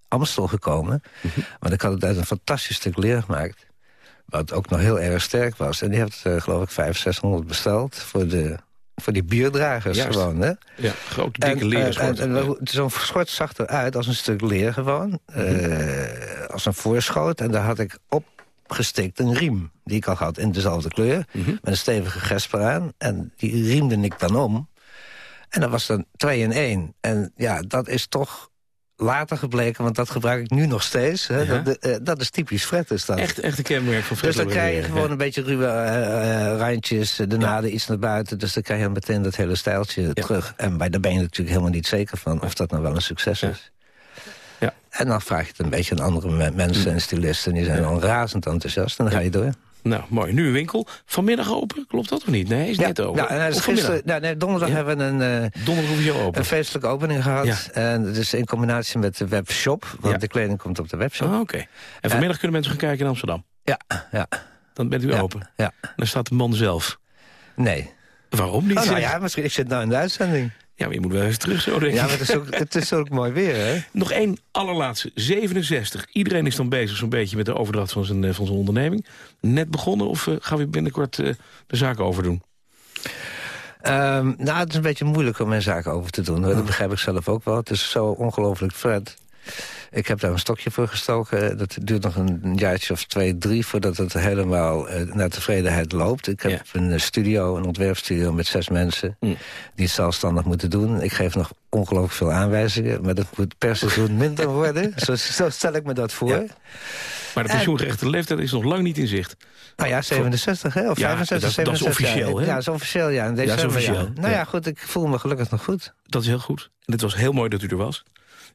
Amstel gekomen. Mm -hmm. Want ik had het uit een fantastisch stuk leer gemaakt. Wat ook nog heel erg sterk was. En die heeft uh, geloof ik 500, 600 besteld voor, de, voor die bierdragers Juist. gewoon. Hè? Ja, grote dikke leren schort. En, en, en zo'n schort zag eruit als een stuk leer gewoon. Mm -hmm. uh, als een voorschoot. En daar had ik opgestikt een riem. Die ik al had in dezelfde kleur. Mm -hmm. Met een stevige gesp eraan. En die riemde ik dan om. En dat was dan twee in één. En ja, dat is toch later gebleken, want dat gebruik ik nu nog steeds. Hè, Ja. Dat, eh, dat is typisch Fred is dat. Echt, echt een kenmerk van Fred Dus dan krijg je gewoon ja. een beetje ruwe eh, eh, randjes, de naden iets naar buiten. Dus dan krijg je meteen dat hele stijltje terug. En bij, daar ben je natuurlijk helemaal niet zeker van of dat nou wel een succes is. Ja. En dan vraag je het een beetje aan andere me- mensen en stylisten. Die zijn dan razend enthousiast en dan ga je door. Nou, mooi. Nu een winkel. Vanmiddag open, klopt dat of niet? Nee, is Ja, net open. is Of vanmiddag? gisteren, nou, nee, donderdag Ja? hebben we een, eh, Donderdag open. een feestelijke opening gehad. Ja. En is in combinatie met de webshop. Want de kleding komt op de webshop. Ah, Oké. En vanmiddag kunnen mensen gaan kijken in Amsterdam? Ja, ja. Dan bent u open? Ja. Dan staat de man zelf. Nee. Waarom niet? Oh, nou ja, misschien, ik zit nou in de uitzending. Ja, maar je moet wel even terug zo. Ja, maar het is ook, het is ook mooi weer, hè? Nog één allerlaatste. 67. Iedereen is dan bezig zo'n beetje met de overdracht van zijn, eh, van zijn onderneming. Net begonnen of eh, gaan we binnenkort eh, de zaak overdoen? Ehm, nou, het is een beetje moeilijk om mijn zaken over te doen. hoor. Dat begrijp ik zelf ook wel. Het is zo ongelooflijk vet. Ik heb daar een stokje voor gestoken. Dat duurt nog een jaartje of twee, drie... voordat het helemaal eh, naar tevredenheid loopt. Ik heb een eh, studio, een ontwerpstudio met zes mensen... Mm. die het zelfstandig moeten doen. Ik geef nog ongelooflijk veel aanwijzingen... maar dat moet per seizoen minder worden. Zo, zo stel ik me dat voor. Maar de pensioengerechte leeftijd is nog lang niet in zicht. Nou ja, 67, hè? Of Ja, 65, dat- dat is 67, officieel, hè? Ja, dat is officieel, ja. In Ja, is december, ja. officieel, Nou ja, ja. goed, ik voel me gelukkig nog goed. Dat is heel goed. En het was heel mooi dat u er was.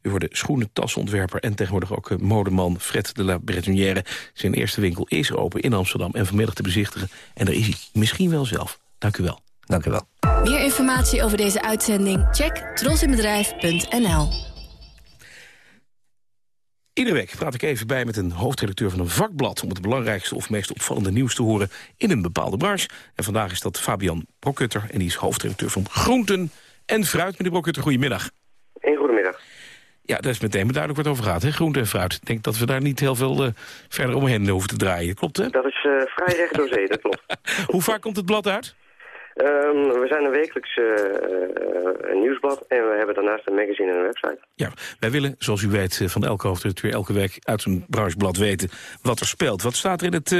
U wordt schoenen, tasontwerper en tegenwoordig ook eh, modeman Fred de la Bretonnière. Zijn eerste winkel is open in Amsterdam en vanmiddag te bezichtigen. En daar is hij misschien wel zelf. Dank u wel. Dank u wel. Meer informatie over deze uitzending? Check trosinbedrijf.nl. Iedere week praat ik even bij met een hoofdredacteur van een vakblad... om het belangrijkste of meest opvallende nieuws te horen in een bepaalde branche. En vandaag is dat Fabian Brokutter en die is hoofdredacteur van Groenten en Fruit. Meneer Brokutter, goedemiddag. Goedemiddag. Ja, dat is meteen duidelijk wat over gaat, hè? groente en fruit. Ik denk dat we daar niet heel veel eh, verder omheen hoeven te draaien. Klopt, hè? Dat is eh, vrij recht door zee, dat klopt. Hoe vaak komt het blad uit? Ehm, we zijn een wekelijks eh, nieuwsblad en we hebben daarnaast een magazine en een website. Ja, wij willen, zoals u weet, van elke hoofdredacteur elke week uit een brancheblad weten wat er speelt. Wat staat er in het,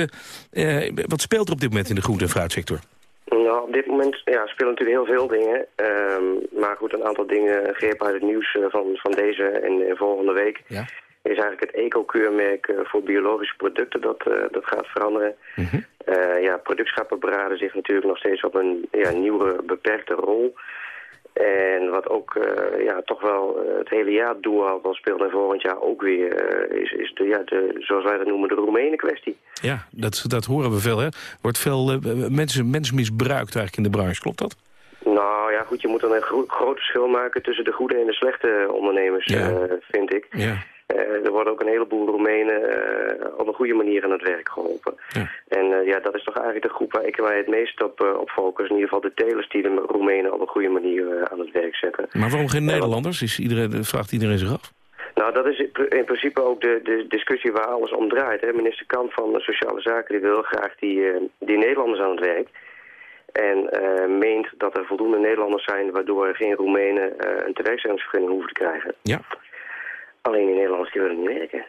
wat speelt er op dit moment in de groente- en fruitsector? Nou, op dit moment ja, spelen natuurlijk heel veel dingen. Ehm, maar goed, een aantal dingen grepen uit het nieuws eh, van, van deze en, en volgende week. Ja. Is eigenlijk het eco-keurmerk eh, voor biologische producten, dat, eh, dat gaat veranderen. Eh, ja, productschappen beraden zich natuurlijk nog steeds op een ja, nieuwe beperkte rol. En wat ook eh, ja, toch wel eh, het hele jaar wel speelt en volgend jaar ook weer, eh, is, is de, ja, de, zoals wij dat noemen, de Roemenen kwestie. Ja, dat, dat horen we veel, hè? Er wordt veel mensen, mensen misbruikt eigenlijk in de branche, klopt dat? Nou ja, goed, je moet dan een gro- groot verschil maken tussen de goede en de slechte ondernemers, Ja. vind ik. Ja. Eh, er worden ook een heleboel Roemenen eh, op een goede manier aan het werk geholpen. En eh, ja, dat is toch eigenlijk de groep waar ik mij het meest op, op focus. In ieder geval de telers die de Roemenen op een goede manier aan het werk zetten. Maar waarom geen Nederlanders? Is iedereen, vraagt iedereen zich af. Nou, dat is in pr- in principe ook de, de discussie waar alles om draait. Hè. Minister Kamp van Sociale Zaken die wil graag die, die Nederlanders aan het werk. En meent dat er voldoende Nederlanders zijn... waardoor geen Roemenen eh, een tewerkstellingsvergunning hoeven te krijgen. Ja. Alleen die Nederlanders willen niet werken.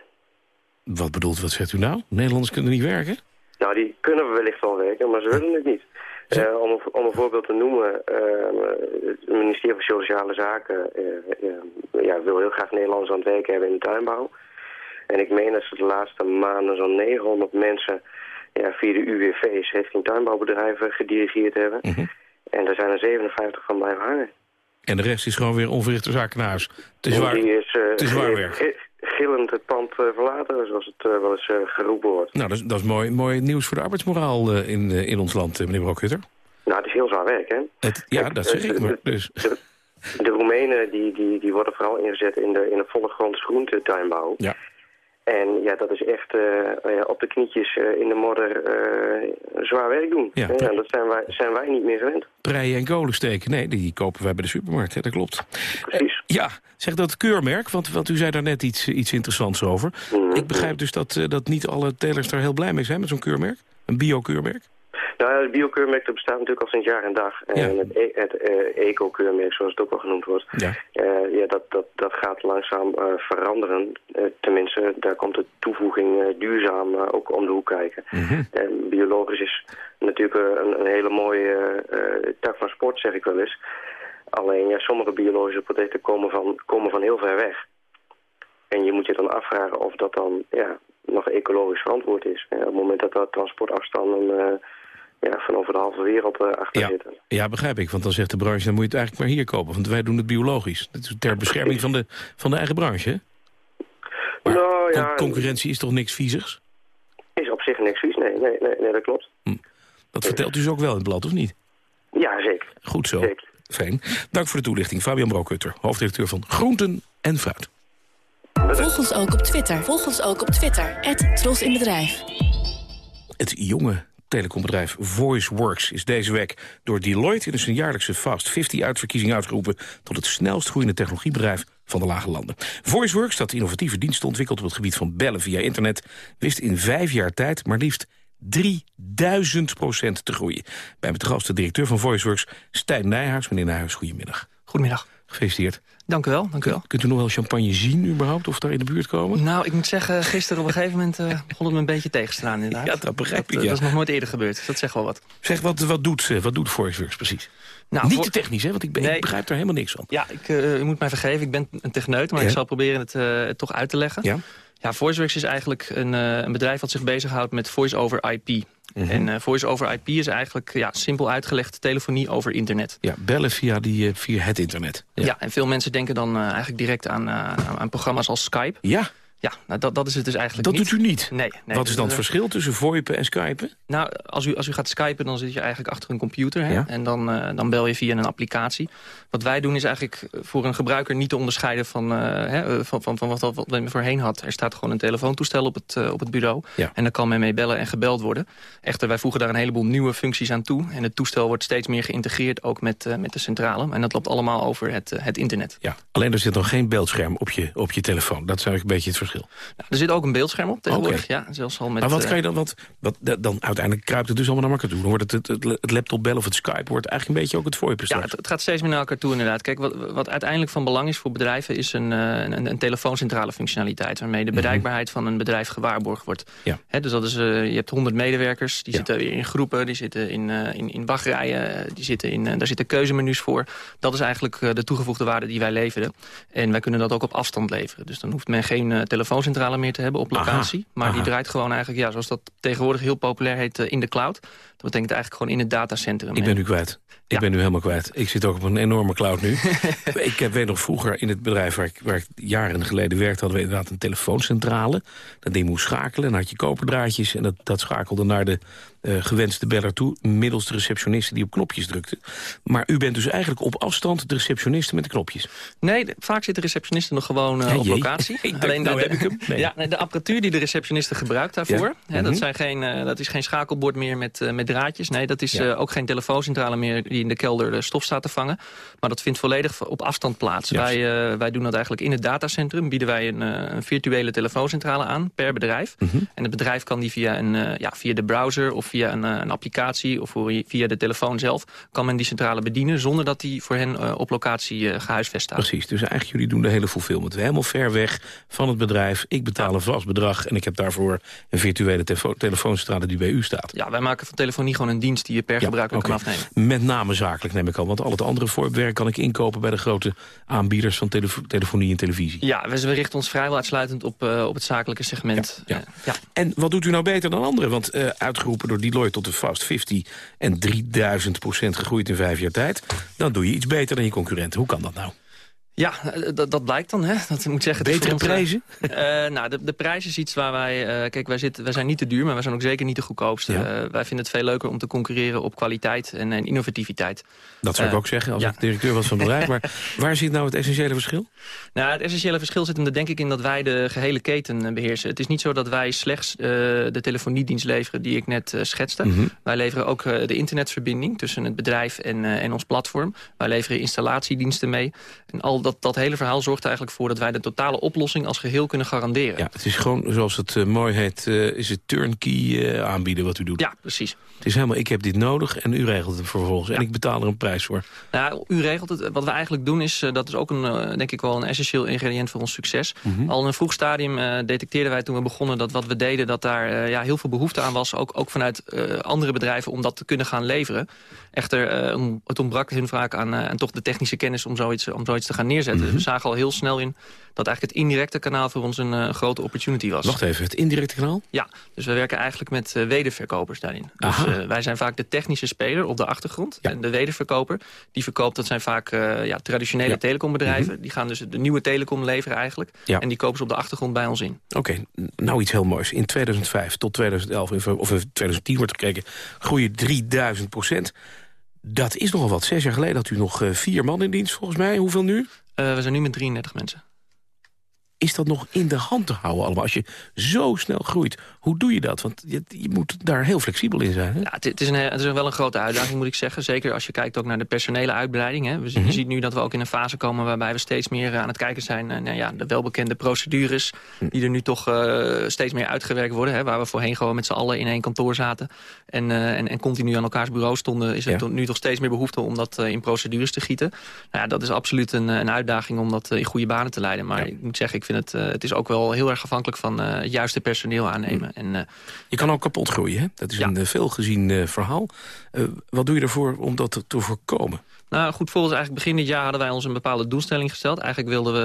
Wat bedoelt, wat zegt u nou? Nederlanders kunnen niet werken? Nou, die kunnen wellicht wel werken, maar ze willen het niet. Eh, om, een, om een voorbeeld te noemen, eh, het ministerie van Sociale Zaken eh, ja, wil heel graag Nederlanders aan het werk hebben in de tuinbouw. En ik meen dat ze de laatste maanden zo'n 900 mensen ja, via de UWV's richting tuinbouwbedrijven gedirigeerd hebben. En daar zijn er 57 van blijven hangen. En de rest is gewoon weer onverrichte zaken naar huis. Het is waar, is, het is waar werk. gi- gillend het pand eh, verlaten, zoals het eh, wel eens eh, geroepen wordt. Nou, dat is, dat is mooi, mooi nieuws voor de arbeidsmoraal in, in ons land, meneer Brookhutter. Nou, het is heel zwaar werk, hè? Het, ja, dat zeg ik. Maar, dus. De, de Roemenen die, die, die worden vooral ingezet in de, in de volle gronds groentetuinbouw. Ja. En ja, dat is echt eh, ja, op de knietjes eh, in de modder eh, zwaar werk doen. Ja, Ja, dat zijn wij, zijn wij niet meer gewend. Preien en kolen steken. Nee, die kopen wij bij de supermarkt. Hè, dat klopt. Precies. ja, zeg dat keurmerk, want, want u zei daar net iets, iets interessants over. Ik begrijp dus dat, eh, dat niet alle telers daar heel blij mee zijn met zo'n keurmerk. Een bio-keurmerk. Nou, ja, het biokeurmerk dat bestaat natuurlijk al sinds jaar en dag. En het, e het eh, eco-keurmerk, zoals het ook wel genoemd wordt, Ja. eh, ja, dat, dat, dat gaat langzaam eh, veranderen. Tenminste, daar komt de toevoeging duurzaam ook om de hoek kijken. En biologisch is natuurlijk een, een hele mooie tak van sport, zeg ik wel eens. Alleen, ja, sommige biologische producten komen van, komen van heel ver weg. En je moet je dan afvragen of dat dan ja, nog ecologisch verantwoord is. op het moment dat er transportafstanden ja, van over de halve wereld uh, achter ja. zitten. Ja, begrijp ik. Want dan zegt de branche, dan moet je het eigenlijk maar hier kopen. Want wij doen het biologisch. Dat is ter bescherming van de, van de eigen branche, hè? Maar nou, ja, con concurrentie is toch niks viezigs? Is op zich niks vies, nee, nee, nee, nee dat klopt. Hm. Dat vertelt u dus ook wel in het blad, of niet? Ja, zeker. Goed zo. Zeker. Fijn. Dank voor de toelichting. Fabian Brokutter, hoofddirecteur van Groenten en Fruit. Volg ons ook op Twitter. Volg ons ook op Twitter. Tros in Bedrijf. Het jonge telecombedrijf VoiceWorks is deze week door Deloitte... in zijn jaarlijkse Fast 50 uitverkiezing uitgeroepen... tot het snelst groeiende technologiebedrijf van de lage landen. VoiceWorks, dat innovatieve diensten ontwikkelt op het gebied van bellen via internet... wist in vijf jaar tijd maar liefst 3000 procent te groeien. Bij me te gast de directeur van VoiceWorks, Stijn Nijhuis. Meneer Nijhuis, goedemiddag. Goedemiddag. Gefeliciteerd. Dank u wel, dank u wel. Kunt u nog wel champagne zien überhaupt, of daar in de buurt komen? Nou, ik moet zeggen, gisteren op een gegeven moment uh, begon het me een beetje tegen te staan inderdaad. Ja, dat begrijp ik, dat, ja. dat is nog nooit eerder gebeurd, dat zegt wel wat. Zeg, wat, wat, doet, wat doet VoiceWorks precies? Nou, Niet te technisch, hè? Want ik, nee. ik, begrijp er helemaal niks van. Ja, ik, uh, u moet mij vergeven, ik ben een techneut, maar ja. ik zal proberen het toch uit te leggen. Ja. Ja, VoiceWorks is eigenlijk een, uh, een bedrijf dat zich bezighoudt met voice-over IP. Mm -hmm. En uh, voice-over IP is eigenlijk ja, simpel uitgelegd telefonie over internet. Ja, bellen via, die, uh, via het internet. Ja. ja. en veel mensen denken dan eigenlijk direct aan, aan programma's als Skype. Ja. Ja, nou, dat, dat is het dus eigenlijk dat niet. doet u niet? Nee. nee Wat is dan het verschil tussen VoIPen en Skypen? Nou, als u, als u gaat Skypen, dan zit je eigenlijk achter een computer. Hè? Ja. En dan, uh, dan bel je via een applicatie. Wat wij doen is eigenlijk voor een gebruiker niet te onderscheiden van, uh, hè, van, van, van wat, wat men voorheen had. Er staat gewoon een telefoontoestel op het, uh, op het bureau. Ja. En daar kan men mee bellen en gebeld worden. Echter, wij voegen daar een heleboel nieuwe functies aan toe. En het toestel wordt steeds meer geïntegreerd, ook met, met de centrale. En dat loopt allemaal over het, het internet. Ja. Alleen er zit nog geen beeldscherm op je, op je telefoon. Dat is eigenlijk een beetje het verschil. Nou, er zit ook een beeldscherm op tegenwoordig. Okay. Ja, zelfs al met, maar wat kan je dan, wat, wat, dan uiteindelijk kruipt het dus allemaal naar elkaar toe. Dan wordt het, het, het, laptopbellen of het Skype wordt eigenlijk een beetje ook het VoIP Ja, het, het, gaat steeds meer naar elkaar toe inderdaad. Kijk, wat, wat uiteindelijk van belang is voor bedrijven is een, een, een telefooncentrale functionaliteit. Waarmee de bereikbaarheid van een bedrijf gewaarborgd wordt. Ja. He, dus dat is, uh, je hebt honderd medewerkers, die ja. zitten weer in groepen, die zitten in, uh, in, in wachtrijen, die zitten in, uh, daar zitten keuzemenu's voor. Dat is eigenlijk de toegevoegde waarde die wij leveren. En wij kunnen dat ook op afstand leveren. Dus dan hoeft men geen telefooncentrale meer te hebben op locatie. Aha. Maar Aha. die draait gewoon eigenlijk, ja, zoals dat tegenwoordig heel populair heet, in de cloud. Dat betekent eigenlijk gewoon in het datacentrum. Ik ben u kwijt. Ik ja. ben nu helemaal kwijt. Ik zit ook op een enorme cloud nu. ik heb, weet nog vroeger in het bedrijf waar ik, waar ik jaren geleden werkte... hadden we inderdaad een telefooncentrale. Dat ding moest schakelen. En dan had je koperdraadjes. En dat, dat schakelde naar de uh, gewenste beller toe... middels de receptioniste die op knopjes drukte. Maar u bent dus eigenlijk op afstand de receptioniste met de knopjes. Nee, de, vaak zit de receptioniste nog gewoon uh, hey, op locatie. Alleen nou de, heb ik hem. Nee. Ja, de apparatuur die de receptioniste gebruikt daarvoor... Ja. Mm -hmm. dat, zijn geen, uh, dat is geen schakelbord meer met, met draadjes. Nee, dat is ja. ook geen telefooncentrale meer die in de kelder de stof staat te vangen. Maar dat vindt volledig op afstand plaats. Yes. Wij, wij doen dat eigenlijk in het datacentrum. Bieden wij een, een virtuele telefooncentrale aan per bedrijf. Mhm. Mm -hmm. En het bedrijf kan die via, een, ja, via de browser of via een, een applicatie... of via de telefoon zelf kan men die centrale bedienen... zonder dat die voor hen op locatie gehuisvest staat. Precies, dus eigenlijk jullie doen de hele fulfillment. Helemaal ver weg van het bedrijf. Ik betaal een vast bedrag en ik heb daarvoor een virtuele telefo telefooncentrale die bij u staat. Ja, wij maken van telefonie gewoon een dienst die je per ja, gebruiker okay. kan afnemen. Met name zakelijk neem ik al, want al het andere voorwerk kan ik inkopen bij de grote aanbieders van telefo telefonie en televisie. Ja, we, richten ons vrijwel uitsluitend op, uh, op het zakelijke segment. Ja, ja. En wat doet u nou beter dan anderen? Want uitgeroepen door Deloitte tot de Fast 50 en 3000 procent gegroeid in vijf jaar tijd... dan doe je iets beter dan je concurrenten. Hoe kan dat nou? Ja, dat, dat blijkt dan. Hè? Dat moet zeggen, Betere ons, prijzen? Uh, nou, de, de prijs is iets waar wij... Uh, kijk, wij, zitten, wij zijn niet te duur, maar wij zijn ook zeker niet de goedkoopste. Ja. Uh, wij vinden het veel leuker om te concurreren op kwaliteit en, en innovativiteit. Dat zou ik ook zeggen als ja. ik directeur was van het bedrijf. Maar waar zit nou het essentiële verschil? Nou, het essentiële verschil zit hem er denk ik in dat wij de gehele keten beheersen. Het is niet zo dat wij slechts de telefoniedienst leveren die ik net schetste. Mhm. Mm -hmm. Wij leveren ook de internetverbinding tussen het bedrijf en, en ons platform. Wij leveren installatiediensten mee. En al dat, dat hele verhaal zorgt er eigenlijk voor dat wij de totale oplossing als geheel kunnen garanderen. Ja, het is gewoon, zoals het uh, mooi heet, uh, is het turnkey uh, aanbieden wat u doet. Ja, precies. Het is helemaal, ik heb dit nodig en u regelt het vervolgens. Ja. En ik betaal er een prijs voor. Nou, u regelt het. Wat we eigenlijk doen is, dat is ook een, denk ik wel een essentieel ingrediënt voor ons succes. Mhm. Mm -hmm. Al in een vroeg stadium detecteerden wij toen we begonnen dat wat we deden, dat daar ja, heel veel behoefte aan was. Ook, ook vanuit andere bedrijven om dat te kunnen gaan leveren. Echter, het ontbrak hun vaak aan, aan toch de technische kennis om zoiets, om zoiets te gaan neerzetten. Mhm. Dus we zagen al heel snel in dat eigenlijk het indirecte kanaal voor ons een eh, grote opportunity was. Wacht even, het indirecte kanaal? Ja, dus we werken eigenlijk met wederverkopers daarin. Dus Aha. wij zijn vaak de technische speler op de achtergrond. En de wederverkoper, die verkoopt, dat zijn vaak ja, traditionele Ja. telecombedrijven. Die gaan dus de nieuwe telecom leveren eigenlijk. Ja. En die kopen ze op de achtergrond bij ons in. Oké, nou iets heel moois. In 2005 tot 2011, in- of in 2010 wordt gekeken, groeien 3000 procent. Dat is nogal wat. Zes jaar geleden had u nog eh, vier man in dienst, volgens mij. Hoeveel nu? Eh, we zijn nu met 33 mensen. Is dat nog in de hand te houden allemaal? Als je zo snel groeit, hoe doe je dat? Want je, je moet daar heel flexibel in zijn. Hè? Ja, het, is een, het is wel een grote uitdaging, moet ik zeggen. Zeker als je kijkt ook naar de personele uitbreiding. Hè. We, zien- Mhm. Je ziet nu dat we ook in een fase komen waarbij we steeds meer eh, aan het kijken zijn... naar nou ja, de welbekende procedures Hm. die er nu toch eh, steeds meer uitgewerkt worden. Hè, waar we voorheen gewoon met z'n allen in één kantoor zaten... en, eh, en, en continu aan elkaars bureau stonden... is er Ja. nu toch steeds meer behoefte om dat in procedures te gieten. Nou ja, dat is absoluut een, een uitdaging om dat in goede banen te leiden. Maar ik moet zeggen, ik vind het, eh, het is ook wel heel erg afhankelijk van eh, het juiste personeel aannemen. En, eh, Je kan ook kapot groeien, hè? Dat is een eh, veelgezien verhaal. Wat doe je ervoor om dat te, te voorkomen? Nou, een goed voorbeeld is eigenlijk begin dit jaar hadden wij ons een bepaalde doelstelling gesteld. Eigenlijk wilden we,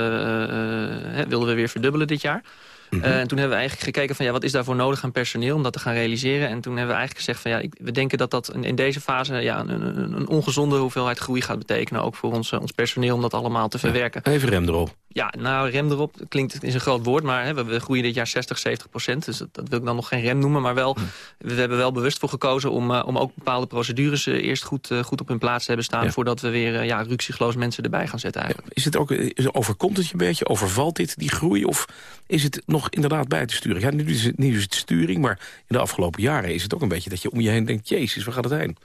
hè, wilden we weer verdubbelen dit jaar. Mhm. En toen hebben we eigenlijk gekeken van ja, wat is daarvoor nodig aan personeel om dat te gaan realiseren. En toen hebben we eigenlijk gezegd van ja, ik, we denken dat dat in, in deze fase ja, een, een, een ongezonde hoeveelheid groei gaat betekenen. Ook voor ons, ons personeel om dat allemaal te verwerken. Even rem erop. Ja, nou, rem erop klinkt is een groot woord, maar hè, we, groeien dit jaar 60, 70 procent. Dus dat, dat wil ik dan nog geen rem noemen, maar wel, we hebben wel bewust voor gekozen om, eh, om ook bepaalde procedures eh, eerst goed, eh, goed op hun plaats te hebben staan, Ja. voordat we weer ja, ruksigloos mensen erbij gaan zetten eigenlijk. Is het ook, overkomt het je een beetje? Overvalt dit, die groei? Of is het nog inderdaad bij te sturen? Ja, nu is het, nu is het sturing, maar in de afgelopen jaren is het ook een beetje... dat je om je heen denkt, jezus, waar gaat het heen?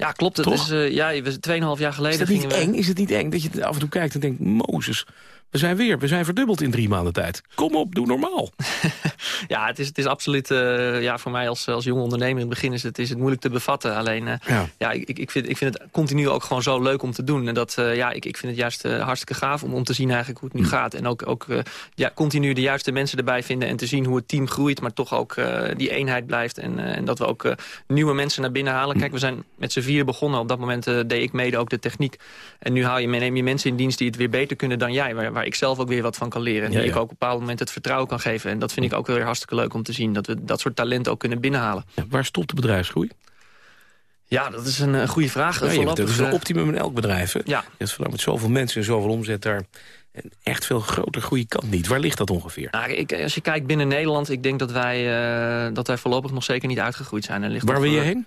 Ja, klopt. Het Toch? is, eh, ja, we 2,5 jaar geleden Is dat niet gingen we... eng? Is het niet eng dat je af en toe kijkt en denkt... Mozes, we zijn weer, we zijn verdubbeld in drie maanden tijd. Kom op, doe normaal. Ja, het is, het is absoluut, eh, ja, voor mij als, als jonge ondernemer in het begin is het, is het moeilijk te bevatten. Alleen, eh, Ja. ja, ik, ik, vind, ik vind het continu ook gewoon zo leuk om te doen. En dat, eh, ja, ik, ik vind het juist hartstikke gaaf om, om te zien eigenlijk hoe het nu gaat. En ook, ook ja, continu de juiste mensen erbij vinden en te zien hoe het team groeit. Maar toch ook die eenheid blijft. En, en dat we ook nieuwe mensen naar binnen halen. Hm. Kijk, we zijn met z'n vier begonnen. Op dat moment deed ik mede ook de techniek. En nu haal je, neem je mensen in dienst die het weer beter kunnen dan jij. Waar, waar ik zelf ook weer wat van kan leren. En Ja, die ja. ik ook op een bepaald moment het vertrouwen kan geven. En dat vind ik ook weer hartstikke leuk om te zien. Dat we dat soort talenten ook kunnen binnenhalen. Waar stopt de bedrijfsgroei? Ja, dat is een, eh, goede vraag. Ja, dat is een eh, optimum in elk bedrijf. Hè? Ja. Hebt vooral met zoveel mensen en zoveel omzet daar... een echt veel groter groei kan niet. Waar ligt dat ongeveer? Nou, ik, als je kijkt binnen Nederland, ik denk dat wij, eh, dat wij voorlopig nog zeker niet uitgegroeid zijn. Ligt Waar wil je eh, heen?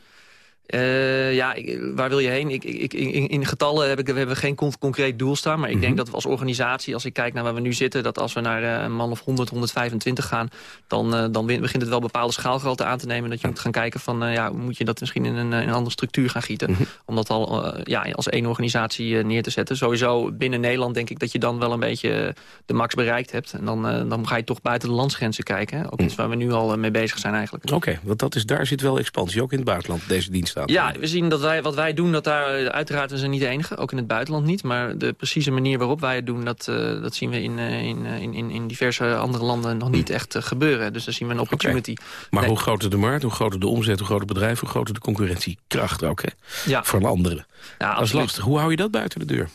Eh, ja, ik- waar wil je heen? Ik, ik, in, in getallen heb ik, we hebben geen con- concreet doel staan. Maar ik Mhm. denk dat we als organisatie, als ik kijk naar waar we nu zitten... dat als we naar eh, een man of 100, 125 gaan... dan, eh, dan begint het wel bepaalde schaalgrootte aan te nemen. Dat je moet gaan kijken van, ja, moet je dat misschien in een, in een andere structuur gaan gieten. Mhm. Om dat al ja, als één organisatie neer te zetten. Sowieso binnen Nederland denk ik dat je dan wel een beetje de max bereikt hebt. En dan, dan ga je toch buiten de landsgrenzen kijken. Hè? Ook iets waar we nu al mee bezig zijn eigenlijk. Oké, want dat is, daar zit wel expansie, ook in het buitenland, deze dienst Ja, we zien dat wij, wat wij doen, dat daar eh, uiteraard we zijn niet de enige. Ook in het buitenland niet. Maar de precieze manier waarop wij het doen, dat, eh, dat zien we in, eh, in, in, in, diverse andere landen nog niet echt eh, gebeuren. Dus daar zien we een opportunity. Maar Nee. hoe groter de markt, hoe groter de omzet, hoe groter het bedrijf... hoe groter de concurrentiekracht ook, hè? Ja. Voor anderen. Ja, dat is lastig. Hoe hou je dat buiten de deur?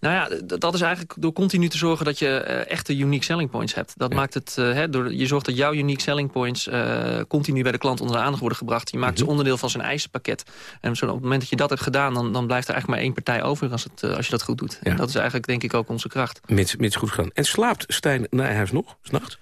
Nou ja, dat is eigenlijk door continu te zorgen dat je eh, echte unique selling points hebt. Dat maakt het, eh, door, je zorgt dat jouw unique selling points eh, continu bij de klant onder de aandacht worden gebracht. Je maakt Mhm. ze onderdeel van zijn eisenpakket. En zo op het moment dat je dat hebt gedaan, dan, dan blijft er eigenlijk maar één partij over als, het, als je dat goed doet. En dat is eigenlijk denk ik ook onze kracht. Mits, mits goed gaan. En slaapt Stijn Nijhuis nog, s'nachts?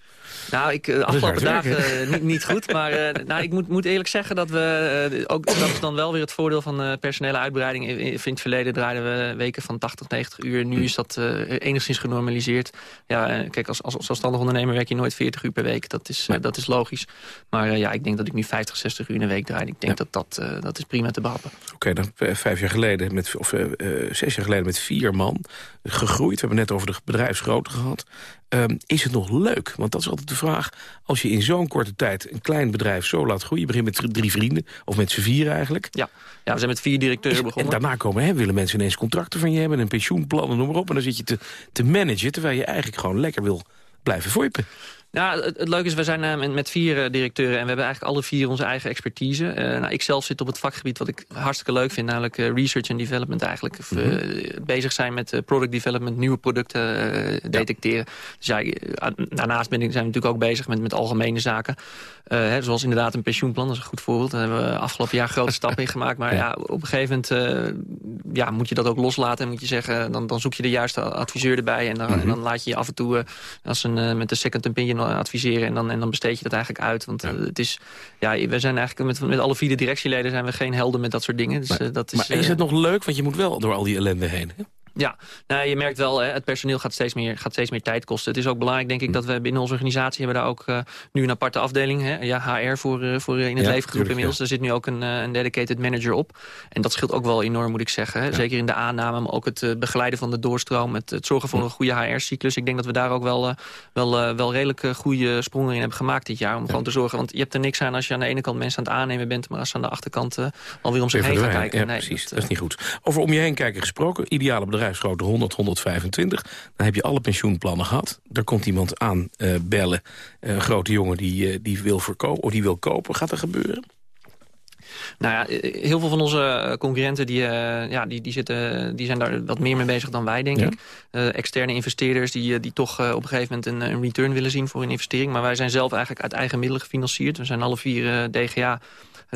Nou, ik, eh, de afgelopen dagen eh, niet, niet goed. Maar eh, nou, ik moet, moet eerlijk zeggen dat we... ook, dat is dan wel weer het voordeel van personele uitbreiding. In, in het verleden draaiden we weken van 80, 90 uur. Nu is dat enigszins genormaliseerd. Ja, kijk, als, als zelfstandig ondernemer werk je nooit 40 uur per week. Dat is, dat is logisch. Maar ja, ik denk dat ik nu 50, 60 uur in de week draai. Ik denk dat dat, dat is prima te behappen. Oké, dan eh, vijf jaar geleden, met, of zes jaar geleden met vier man gegroeid. We hebben net over de bedrijfsgrootte gehad. Ehm, is het nog leuk? Want dat is altijd de vraag. Als je in zo'n korte tijd een klein bedrijf zo laat groeien... je begint met drie vrienden, of met z'n vier eigenlijk... Ja, ja we zijn met vier directeuren Is- begonnen. En daarna komen, hè, willen mensen ineens contracten van je hebben... een pensioenplan en noem maar op. En dan zit je te, te managen, terwijl je eigenlijk gewoon lekker wil blijven voipen. Nou, het, het leuke is, we zijn uh, met, met, vier uh, directeuren... en we hebben eigenlijk alle vier onze eigen expertise. Uh, nou, ik zelf zit op het vakgebied wat ik hartstikke leuk vind... namelijk research and development eigenlijk. Mm -hmm. bezig zijn met product development, nieuwe producten detecteren. Ja. Dus ja, daarnaast ben ik, zijn we natuurlijk ook bezig met, met algemene zaken. Hè, zoals inderdaad een pensioenplan, dat is een goed voorbeeld. Daar hebben we afgelopen jaar grote stappen in gemaakt. Maar ja. ja. op een gegeven moment ja, moet je dat ook loslaten... en moet je zeggen, dan, dan zoek je de juiste adviseur erbij... en dan, mm -hmm. en dan laat je je af en toe als een, met de second opinion adviseren en dan, en dan besteed je dat eigenlijk uit. Want ja. uh, het is, ja, we zijn eigenlijk met, met alle vier de directieleden zijn we geen helden met dat soort dingen. Dus, maar, uh, dat is, maar is het nog leuk? Want je moet wel door al die ellende heen. Hè? Ja, nou, je merkt wel, hè, het personeel gaat steeds, meer, gaat steeds meer tijd kosten. Het is ook belangrijk, denk ik, dat we binnen onze organisatie... hebben daar ook uh, nu een aparte afdeling, hè, ja, HR, voor, uh, voor in het ja, leven geroepen inmiddels. Er zit nu ook een, uh, een dedicated manager op. En dat scheelt ook wel enorm, moet ik zeggen. Hè. Ja. Zeker in de aanname, maar ook het begeleiden van de doorstroom... het, het zorgen voor een goede HR-cyclus. Ik denk dat we daar ook wel, wel, wel redelijk goede sprongen in hebben gemaakt dit jaar. Om gewoon te zorgen, want je hebt er niks aan als je aan de ene kant mensen aan het aannemen bent... maar als ze aan de achterkant alweer om zich heen gaan kijken. Ja, nee, precies, dat, dat, is niet goed. Over om je heen kijken gesproken, ideale bedrijfsgrootte 100 125. Dan heb je alle pensioenplannen gehad. Daar komt iemand aan uh, bellen. Een grote jongen die, uh, die, wil verkopen, of die wil kopen. Gaat er gebeuren? Nou ja, heel veel van onze concurrenten die, uh, ja, die, die, zitten, die zijn daar wat meer mee bezig dan wij, denk ja. ik. Uh, externe investeerders die, die toch uh, op een gegeven moment een, een, return willen zien voor hun investering. Maar wij zijn zelf eigenlijk uit eigen middelen gefinancierd. We zijn alle vier DGA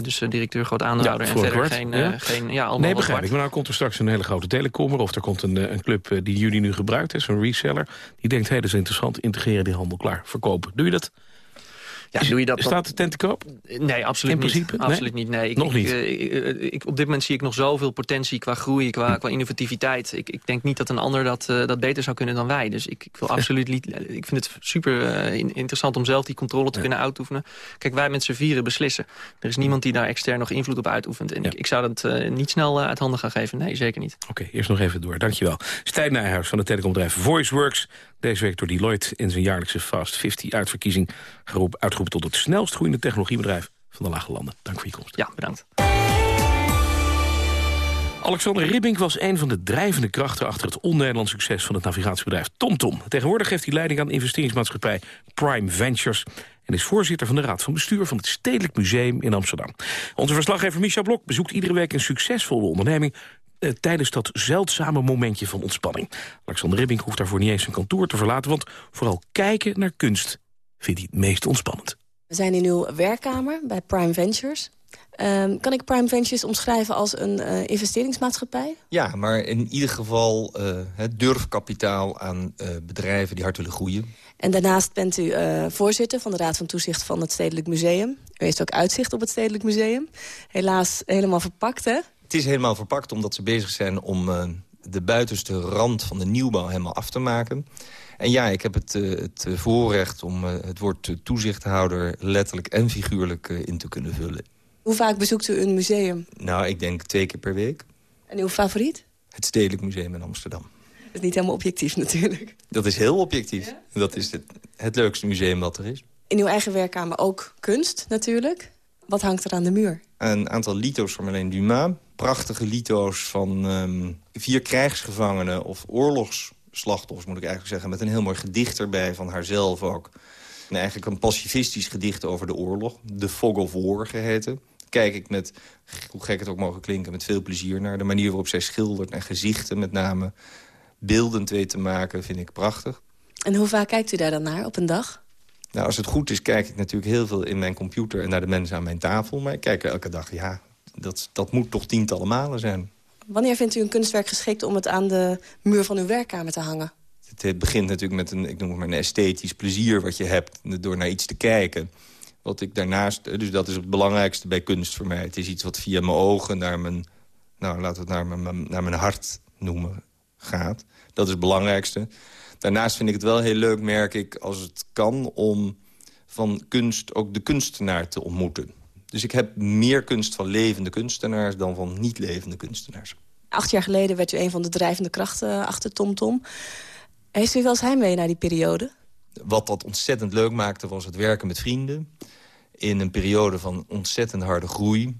dus uh, directeur groot aandeelhouder ja, en verder kwart, geen... Ja? geen ja, nee, begrijp ik. Maar nou komt er straks een hele grote telecommer... of er komt een, een club die jullie nu gebruikt, zo'n reseller... die denkt, hé, hey, dat is interessant, integreren die handel klaar, verkopen. Doe je dat? Ja, doe je dat Staat de tent te koop? Nee, absoluut In principe? niet. Absoluut nee? niet. Nee, ik, Nog niet? Ik, ik, ik, op dit moment zie ik nog zoveel potentie qua groei, qua, qua innovativiteit. Ik, ik denk niet dat een ander dat, uh, dat beter zou kunnen dan wij. Dus ik, ik wil absoluut niet. Ik vind het super uh, interessant om zelf die controle te ja. kunnen uitoefenen. Kijk, wij met z'n vieren beslissen. Er is niemand die daar extern nog invloed op uitoefent. En ja. ik, ik, zou dat uh, niet snel uit handen gaan geven. Nee, zeker niet. Oké, okay, eerst nog even door. Dankjewel. Stijn Nijhuis van het telecombedrijf VoiceWorks. Deze week door Deloitte in zijn jaarlijkse Fast 50 uitverkiezing uitgeroepen tot het snelst groeiende technologiebedrijf van de Lage Landen. Dank voor je komst. Ja, bedankt. Alexander Ribbink was een van de drijvende krachten... achter het on-Nederlands succes van het navigatiebedrijf TomTom. Tegenwoordig geeft hij leiding aan de investeringsmaatschappij Prime Ventures... en is voorzitter van de Raad van Bestuur van het Stedelijk Museum in Amsterdam. Onze verslaggever Micha Blok bezoekt iedere week een succesvolle onderneming... Eh, tijdens dat zeldzame momentje van ontspanning. Alexander Ribbink hoeft daarvoor niet eens zijn kantoor te verlaten... want vooral kijken naar kunst vindt hij het meest ontspannend. We zijn in uw werkkamer bij Prime Ventures. Um, kan ik Prime Ventures omschrijven als een uh, investeringsmaatschappij? Ja, maar in ieder geval uh, het durfkapitaal aan uh, bedrijven die hard willen groeien. En daarnaast bent u voorzitter van de Raad van Toezicht van het Stedelijk Museum. U heeft ook uitzicht op het Stedelijk Museum. Helaas helemaal verpakt, hè? Het is helemaal verpakt omdat ze bezig zijn om de buitenste rand van de nieuwbouw helemaal af te maken. En ja, ik heb het, uh, het voorrecht om uh, het woord toezichthouder letterlijk en figuurlijk in te kunnen vullen. Hoe vaak bezoekt u een museum? Nou, ik denk twee keer per week. En uw favoriet? Het Stedelijk Museum in Amsterdam. Dat is niet helemaal objectief natuurlijk. Dat is heel objectief. Ja? Dat is het, het leukste museum wat er is. In uw eigen werkkamer ook kunst natuurlijk. Wat hangt er aan de muur? Een aantal lito's van Marlene Dumas. Prachtige lito's van um, vier krijgsgevangenen of oorlogs slachtoffers, moet ik eigenlijk zeggen... met een heel mooi gedicht erbij van haarzelf ook. En eigenlijk een pacifistisch gedicht over de oorlog. The Fog of War geheten. Kijk ik met, hoe gek het ook mogen klinken, met veel plezier naar. De manier waarop zij schildert en gezichten met name beeldend weet te maken, vind ik prachtig. En hoe vaak kijkt u daar dan naar op een dag? Nou, als het goed is, kijk ik natuurlijk heel veel in mijn computer... en naar de mensen aan mijn tafel. Maar ik kijk elke dag, ja, dat, dat moet toch tientallen malen zijn. Wanneer vindt u een kunstwerk geschikt om het aan de muur van uw werkkamer te hangen? Het begint natuurlijk met een, ik noem het maar een esthetisch plezier wat je hebt... door naar iets te kijken. Wat ik daarnaast, dus dat is het belangrijkste bij kunst voor mij. Het is iets wat via mijn ogen naar mijn, nou, laten we het naar mijn, naar mijn hart noemen, gaat. Dat is het belangrijkste. Daarnaast vind ik het wel heel leuk, merk ik, als het kan... om van kunst ook de kunstenaar te ontmoeten. Dus ik heb meer kunst van levende kunstenaars dan van niet-levende kunstenaars. Acht jaar geleden werd u een van de drijvende krachten achter TomTom. Tom. Heeft u wel eens heimwee naar die periode? Wat dat ontzettend leuk maakte was het werken met vrienden. In een periode van ontzettend harde groei.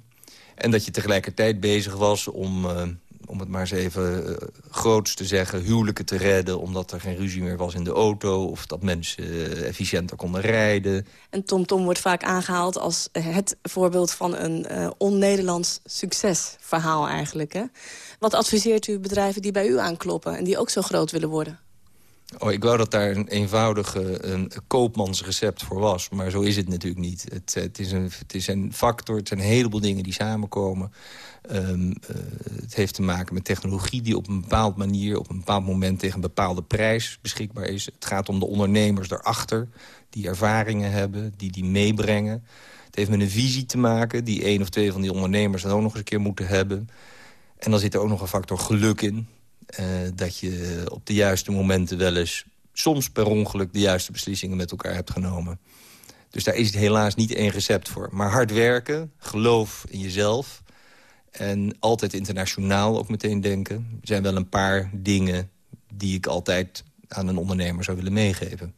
En dat je tegelijkertijd bezig was om uh, om het maar eens even uh, groots te zeggen... huwelijken te redden omdat er geen ruzie meer was in de auto... of dat mensen uh, efficiënter konden rijden. En TomTom Tom wordt vaak aangehaald als het voorbeeld van een uh, on-Nederlands succesverhaal eigenlijk. Hè? Wat adviseert u bedrijven die bij u aankloppen... en die ook zo groot willen worden? Oh, ik wou dat daar een eenvoudige een koopmansrecept voor was. Maar zo is het natuurlijk niet. Het, het, is een, het is een factor, het zijn een heleboel dingen die samenkomen. Um, uh, het heeft te maken met technologie die op een bepaald manier... op een bepaald moment tegen een bepaalde prijs beschikbaar is. Het gaat om de ondernemers daarachter die ervaringen hebben, die die meebrengen. Het heeft met een visie te maken die één of twee van die ondernemers... dan ook nog eens een keer moeten hebben. En dan zit er ook nog een factor geluk in. Uh, dat je op de juiste momenten wel eens... soms per ongeluk de juiste beslissingen met elkaar hebt genomen. Dus daar is het helaas niet één recept voor. Maar hard werken, geloof in jezelf... en altijd internationaal ook meteen denken... Er zijn wel een paar dingen die ik altijd aan een ondernemer zou willen meegeven.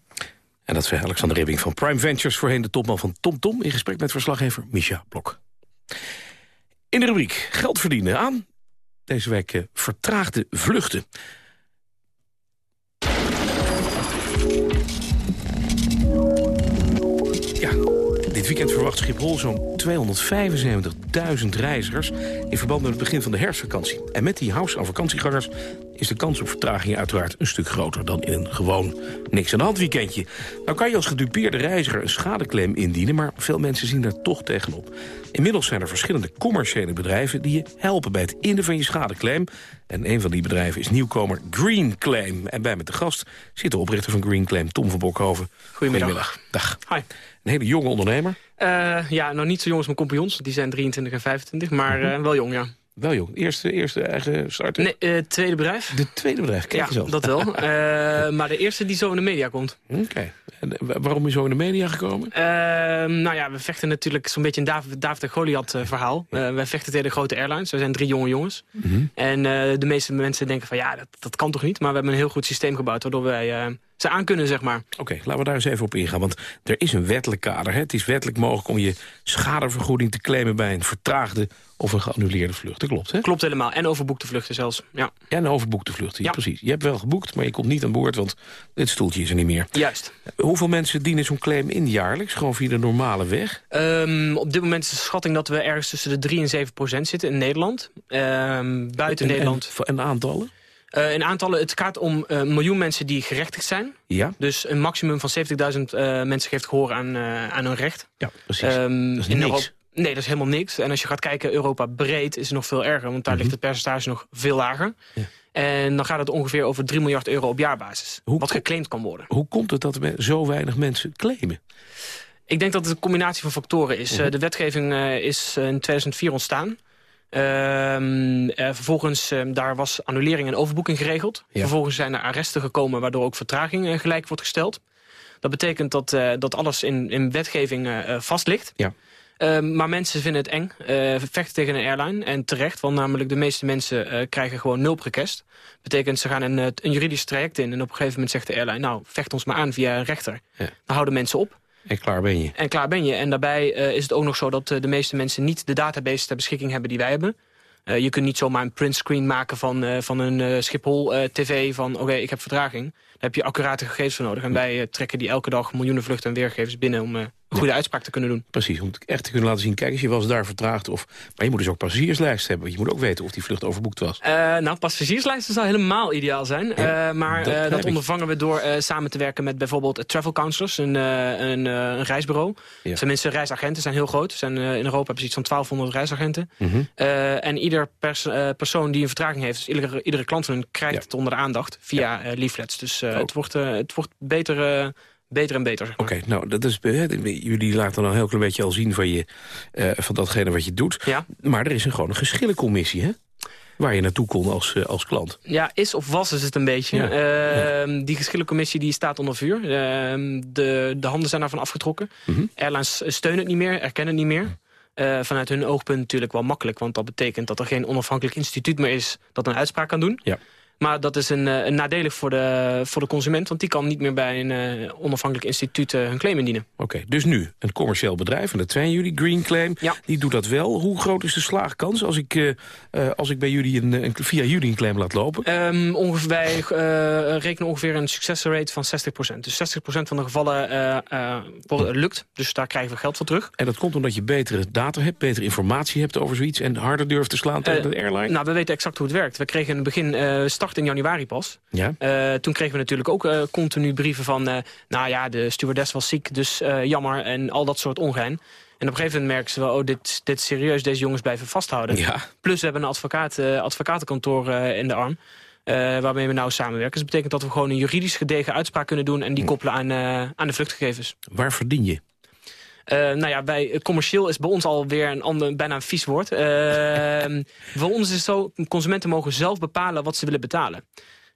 En dat zei Alexander Ribbing van Prime Ventures... voorheen de topman van TomTom... Tom, in gesprek met verslaggever Misha Blok. In de rubriek Geld verdienen aan deze week uh, vertraagde vluchten. Weekend verwacht Schiphol zo'n 275.000 reizigers... in verband met het begin van de herfstvakantie. En met die house aan vakantiegangers is de kans op vertragingen uiteraard een stuk groter dan in een gewoon niks aan de hand weekendje. Nou kan je als gedupeerde reiziger een schadeclaim indienen, maar veel mensen zien daar toch tegenop. Inmiddels zijn er verschillende commerciële bedrijven die je helpen bij het innen van je schadeclaim. En een van die bedrijven is nieuwkomer Green Claim. En bij met de gast zit de oprichter van Green Claim, Tom van Bokhoven. Goedemiddag. Dag. Hi. Een hele jonge ondernemer. Uh, ja, nou niet zo jong als mijn compagnons. Die zijn 23 en 25, maar uh, wel jong, ja. Wel jong. Eerste, eerste eigen starter? Nee, uh, tweede bedrijf. De tweede bedrijf, kijk ja, zo. dat wel. uh, maar de eerste die zo in de media komt. Oké. Okay. Waarom is zo in de media gekomen? Uh, nou ja, we vechten natuurlijk zo'n beetje een David, David en Goliath verhaal. Ja. wij vechten tegen de grote airlines. We zijn drie jonge jongens. Mm -hmm. En de meeste mensen denken van ja, dat, dat kan toch niet? Maar we hebben een heel goed systeem gebouwd waardoor wij ze aan kunnen, zeg maar. Oké, okay, laten we daar eens even op ingaan. Want er is een wettelijk kader. Hè? Het is wettelijk mogelijk om je schadevergoeding te claimen... bij een vertraagde of een geannuleerde vlucht. Dat klopt, hè? Klopt helemaal. En overboekte vluchten zelfs. Ja, en overboekte vluchten, ja. precies. Je hebt wel geboekt, maar je komt niet aan boord... want dit stoeltje is er niet meer. Juist. Hoeveel mensen dienen zo'n claim in jaarlijks? Gewoon via de normale weg? Um, op dit moment is de schatting dat we ergens tussen de 3 en 7 procent zitten in Nederland. Um, buiten en, Nederland. En, en aantallen? Uh, in aantallen, het gaat om een uh, miljoen mensen die gerechtigd zijn. Ja. Dus een maximum van 70.000 uh, mensen geeft gehoor aan, aan hun recht. Ja, precies. Um, dat is niks. Europa, nee, dat is helemaal niks. En als je gaat kijken, Europa breed is het nog veel erger. Want daar mm -hmm. ligt het percentage nog veel lager. Ja. En dan gaat het ongeveer over 3 miljard euro op jaarbasis. Hoe wat geclaimd kan worden. Hoe komt het dat er zo weinig mensen claimen? Ik denk dat het een combinatie van factoren is. Mm -hmm. de wetgeving is in 2004 ontstaan. Uh, uh, vervolgens, uh, daar was annulering en overboeking geregeld. Ja. Vervolgens zijn er arresten gekomen... waardoor ook vertraging uh, gelijk wordt gesteld. Dat betekent dat, uh, dat alles in, in wetgeving vast ligt. Ja. Uh, maar mensen vinden het eng, vechten tegen een airline. En terecht, want namelijk de meeste mensen krijgen gewoon nul request. Betekent ze gaan een, een juridisch traject in... en op een gegeven moment zegt de airline... nou, vecht ons maar aan via een rechter. Ja. Dan houden mensen op. En klaar ben je. En klaar ben je. En daarbij uh, is het ook nog zo dat uh, de meeste mensen niet de database ter beschikking hebben die wij hebben. Uh, je kunt niet zomaar een printscreen maken van, uh, van een Schiphol-tv van oké, okay, ik heb vertraging. Daar heb je accurate gegevens voor nodig. En wij trekken die elke dag miljoenen vluchten en weergevers binnen om goede ja. uitspraak te kunnen doen. Precies, om het echt te kunnen laten zien. Kijk eens, je was daar vertraagd. Of, maar je moet dus ook passagierslijst hebben. Want je moet ook weten of die vlucht overboekt was. nou, passagierslijsten zou helemaal ideaal zijn. Ja, maar dat, dat ondervangen we door samen te werken met bijvoorbeeld travel counselors. Een, een, een reisbureau. Ja. Zijn mensen reisagenten, zijn heel groot. Zijn, in Europa hebben ze iets van 1200 reisagenten. Mm -hmm. en ieder pers, persoon die een vertraging heeft... dus iedere, iedere klant van hun krijgt ja. het onder de aandacht via leaflets. Dus het, wordt, het wordt beter... Beter en beter. Zeg maar. Oké, okay, nou, dat is, jullie laten dan een heel klein beetje al zien van, je, uh, van datgene wat je doet. Ja. Maar er is een, gewoon een geschillencommissie, hè? Waar je naartoe kon als, uh, als klant. Ja, is of was is het een beetje. Ja. Uh, ja. Die geschillencommissie die staat onder vuur. de, de handen zijn daarvan afgetrokken. Mm -hmm. Airlines steunen het niet meer, erkennen het niet meer. Uh, vanuit hun oogpunt natuurlijk wel makkelijk. Want dat betekent dat er geen onafhankelijk instituut meer is dat een uitspraak kan doen. Ja. Maar dat is een, eh, een nadelig voor de, voor de consument... want die kan niet meer bij een eh, onafhankelijk instituut uh, hun claim indienen. Oké, dus nu een commercieel bedrijf, en dat zijn jullie, Green Claim. Ja. Die doet dat wel. Hoe groot is de slaagkans als ik, uh, als ik bij jullie een, een, via jullie een claim laat lopen? Um, ongeveer, wij rekenen ongeveer een succesrate van 60%. Dus 60% van de gevallen lukt, dus daar krijgen we geld voor terug. En dat komt omdat je betere data hebt, betere informatie hebt over zoiets... en harder durft te slaan tegen de airline? Nou, we weten exact hoe het werkt. We kregen in het begin start in januari pas. Ja. Uh, toen kregen we natuurlijk ook uh, continu brieven van... Uh, nou ja, de stewardess was ziek, dus jammer en al dat soort ongein. En op een gegeven moment merken ze wel, oh, dit, dit serieus, deze jongens blijven vasthouden. Ja. Plus we hebben een advocaat, advocatenkantoor in de arm. waarmee we nou samenwerken. Dus dat betekent dat we gewoon een juridisch gedegen uitspraak kunnen doen... en die koppelen aan, aan de vluchtgegevens. Waar verdien je? Uh, nou ja, bij, commercieel is bij ons alweer een ander, bijna een vies woord. Uh, voor ons is het zo, consumenten mogen zelf bepalen wat ze willen betalen.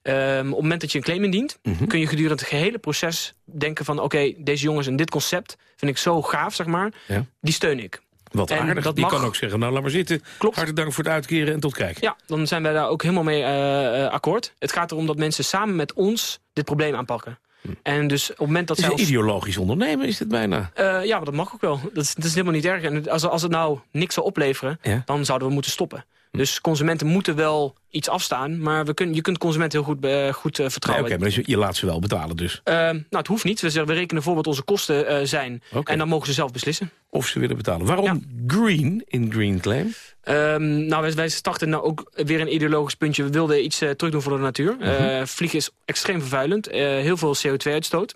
Um, op het moment dat je een claim indient... Mm -hmm. kun je gedurende het gehele proces denken van... oké, okay, deze jongens en dit concept vind ik zo gaaf, zeg maar. Ja. Die steun ik. Wat en aardig. Dat Die mag... kan ook zeggen, nou laat maar zitten. Klopt. Hartelijk dank voor het uitkeren en tot kijk. Ja, dan zijn wij daar ook helemaal mee uh, akkoord. Het gaat erom dat mensen samen met ons dit probleem aanpakken. En dus op het moment dat is zij ideologisch ondernemen is dit bijna. Uh, ja, maar dat mag ook wel. Dat is, dat is helemaal niet erg. En als, als het nou niks zou opleveren, ja. dan zouden we moeten stoppen. Dus consumenten moeten wel iets afstaan. Maar we kun, je kunt consumenten heel goed, uh, goed uh, vertrouwen. Nee, Oké, okay, maar je laat ze wel betalen dus? Uh, nou, het hoeft niet. We, zeggen, we rekenen voor wat onze kosten zijn. Okay. En dan mogen ze zelf beslissen. Of ze willen betalen. Waarom ja. green in Green Claim? Um, nou, wij, wij starten nou ook weer een ideologisch puntje. We wilden iets terugdoen voor de natuur. Mhm. -huh. vliegen is extreem vervuilend. heel veel CO2-uitstoot.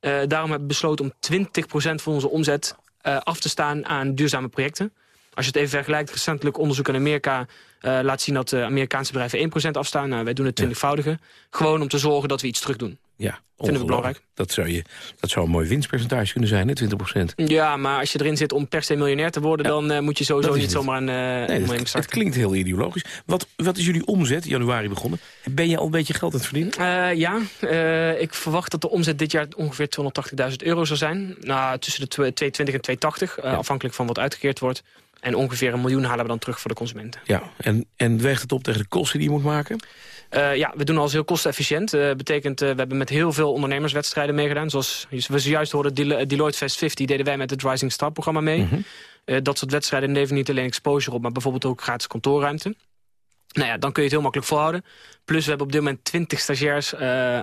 daarom hebben we besloten om 20% van onze omzet af te staan aan duurzame projecten. Als je het even vergelijkt, recentelijk onderzoek in Amerika uh, laat zien dat de Amerikaanse bedrijven 1% afstaan. Nou, wij doen het twintigvoudige. Gewoon om te zorgen dat we iets terug doen. Ja, Vinden we belangrijk. Dat zou, je, dat zou een mooi winstpercentage kunnen zijn, hè, 20%. Ja, maar als je erin zit om per se miljonair te worden... Ja, dan uh, moet je sowieso niet zomaar een uh, nee, het, het klinkt heel ideologisch. Wat, wat is jullie omzet, januari begonnen? Ben je al een beetje geld aan het verdienen? Uh, ja, ik verwacht dat de omzet dit jaar ongeveer 280.000 euro zal zijn. Nou, tussen de 220 en 280, ja. afhankelijk van wat uitgekeerd wordt. En ongeveer een miljoen halen we dan terug voor de consumenten. Ja, en, en weegt het op tegen de kosten die je moet maken? Uh, ja, we doen alles heel kostenefficiënt. Dat uh, betekent, uh, we hebben met heel veel ondernemerswedstrijden meegedaan. Zoals we zojuist hoorden, Del Deloitte Fest 50 deden wij met het Rising Star programma mee. Mhm. Mm -hmm. dat soort wedstrijden leveren niet alleen exposure op... maar bijvoorbeeld ook gratis kantoorruimte. Nou ja, dan kun je het heel makkelijk volhouden. Plus we hebben op dit moment 20 stagiairs uh,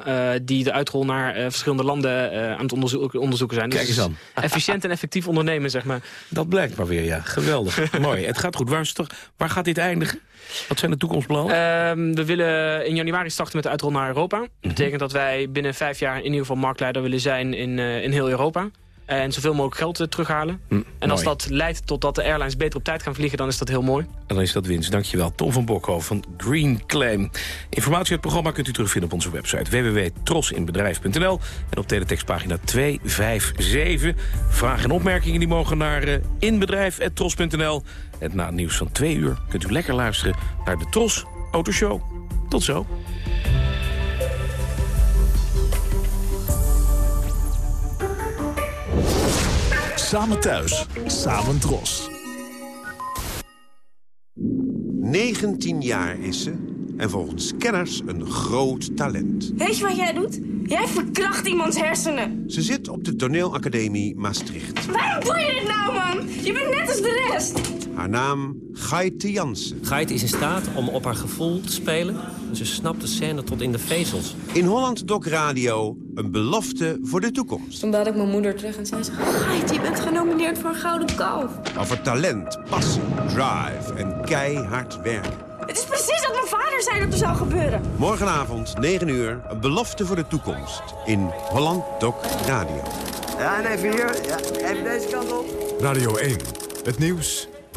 uh, die de uitrol naar uh, verschillende landen aan het onderzoeken, onderzoeken zijn. Kijk eens aan. Dus efficiënt en effectief ondernemen, zeg maar. Dat blijkt maar weer, ja. Geweldig. Mooi. Het gaat goed. Waar, is toch, waar gaat dit eindigen? Wat zijn de toekomstplannen? we willen in januari starten met de uitrol naar Europa. Dat Mhm. betekent dat wij binnen vijf jaar in ieder geval marktleider willen zijn in, in heel Europa. En zoveel mogelijk geld uh, terughalen. Hm, en als dat leidt tot dat de airlines beter op tijd gaan vliegen... dan is dat heel mooi. En dan is dat winst. Dankjewel. Tom van Bokhoff van Green Claim. Informatie uit het programma kunt u terugvinden op onze website www.trosinbedrijf.nl en op teletextpagina 257. Vragen en opmerkingen die mogen naar uh, inbedrijf.tros.nl. En na het nieuws van twee uur kunt u lekker luisteren naar de Tros Autoshow. Tot zo. Samen thuis, samen Tros. 19 jaar is ze en volgens kenners een groot talent. Weet je wat jij doet? Jij verkracht iemands hersenen. Ze zit op de toneelacademie Maastricht. Waarom doe je dit nou, man? Je bent net als de rest. Haar naam Gaite Jansen. Gaite is in staat om op haar gevoel te spelen. Ze snapt de scène tot in de vezels. In Holland Doc Radio een belofte voor de toekomst. Toen belde ik mijn moeder terug en zei ze... Gaite, je bent genomineerd voor een gouden kalf. Over talent, passie, drive en keihard werken. Het is precies wat mijn vader zei dat er zou gebeuren. Morgenavond, 9 uur, een belofte voor de toekomst. In Holland Doc Radio. Ja, en even hier. Ja, even deze kant op. Radio 1. Het nieuws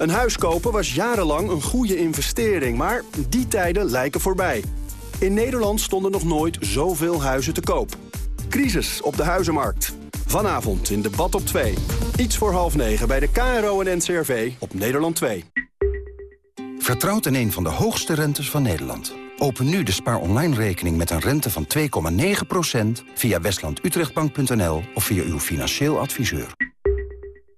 Een huis kopen was jarenlang een goede investering, maar die tijden lijken voorbij. In Nederland stonden nog nooit zoveel huizen te koop. Crisis op de huizenmarkt. Vanavond in debat op 2. Iets voor half negen bij de KRO en NCRV op Nederland 2. Vertrouwt in een van de hoogste rentes van Nederland. Open nu de spaar online rekening met een rente van 2,9% via westlandutrechtbank.nl of via uw financieel adviseur.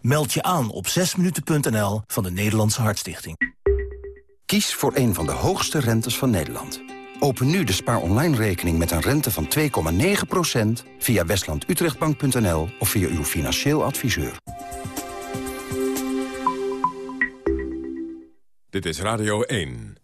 Meld je aan op 6minuten.nl van de Nederlandse Hartstichting. Kies voor een van de hoogste rentes van Nederland. Open nu de spaar online rekening met een rente van 2,9% via westlandutrechtbank.nl of via uw financieel adviseur. Dit is Radio 1.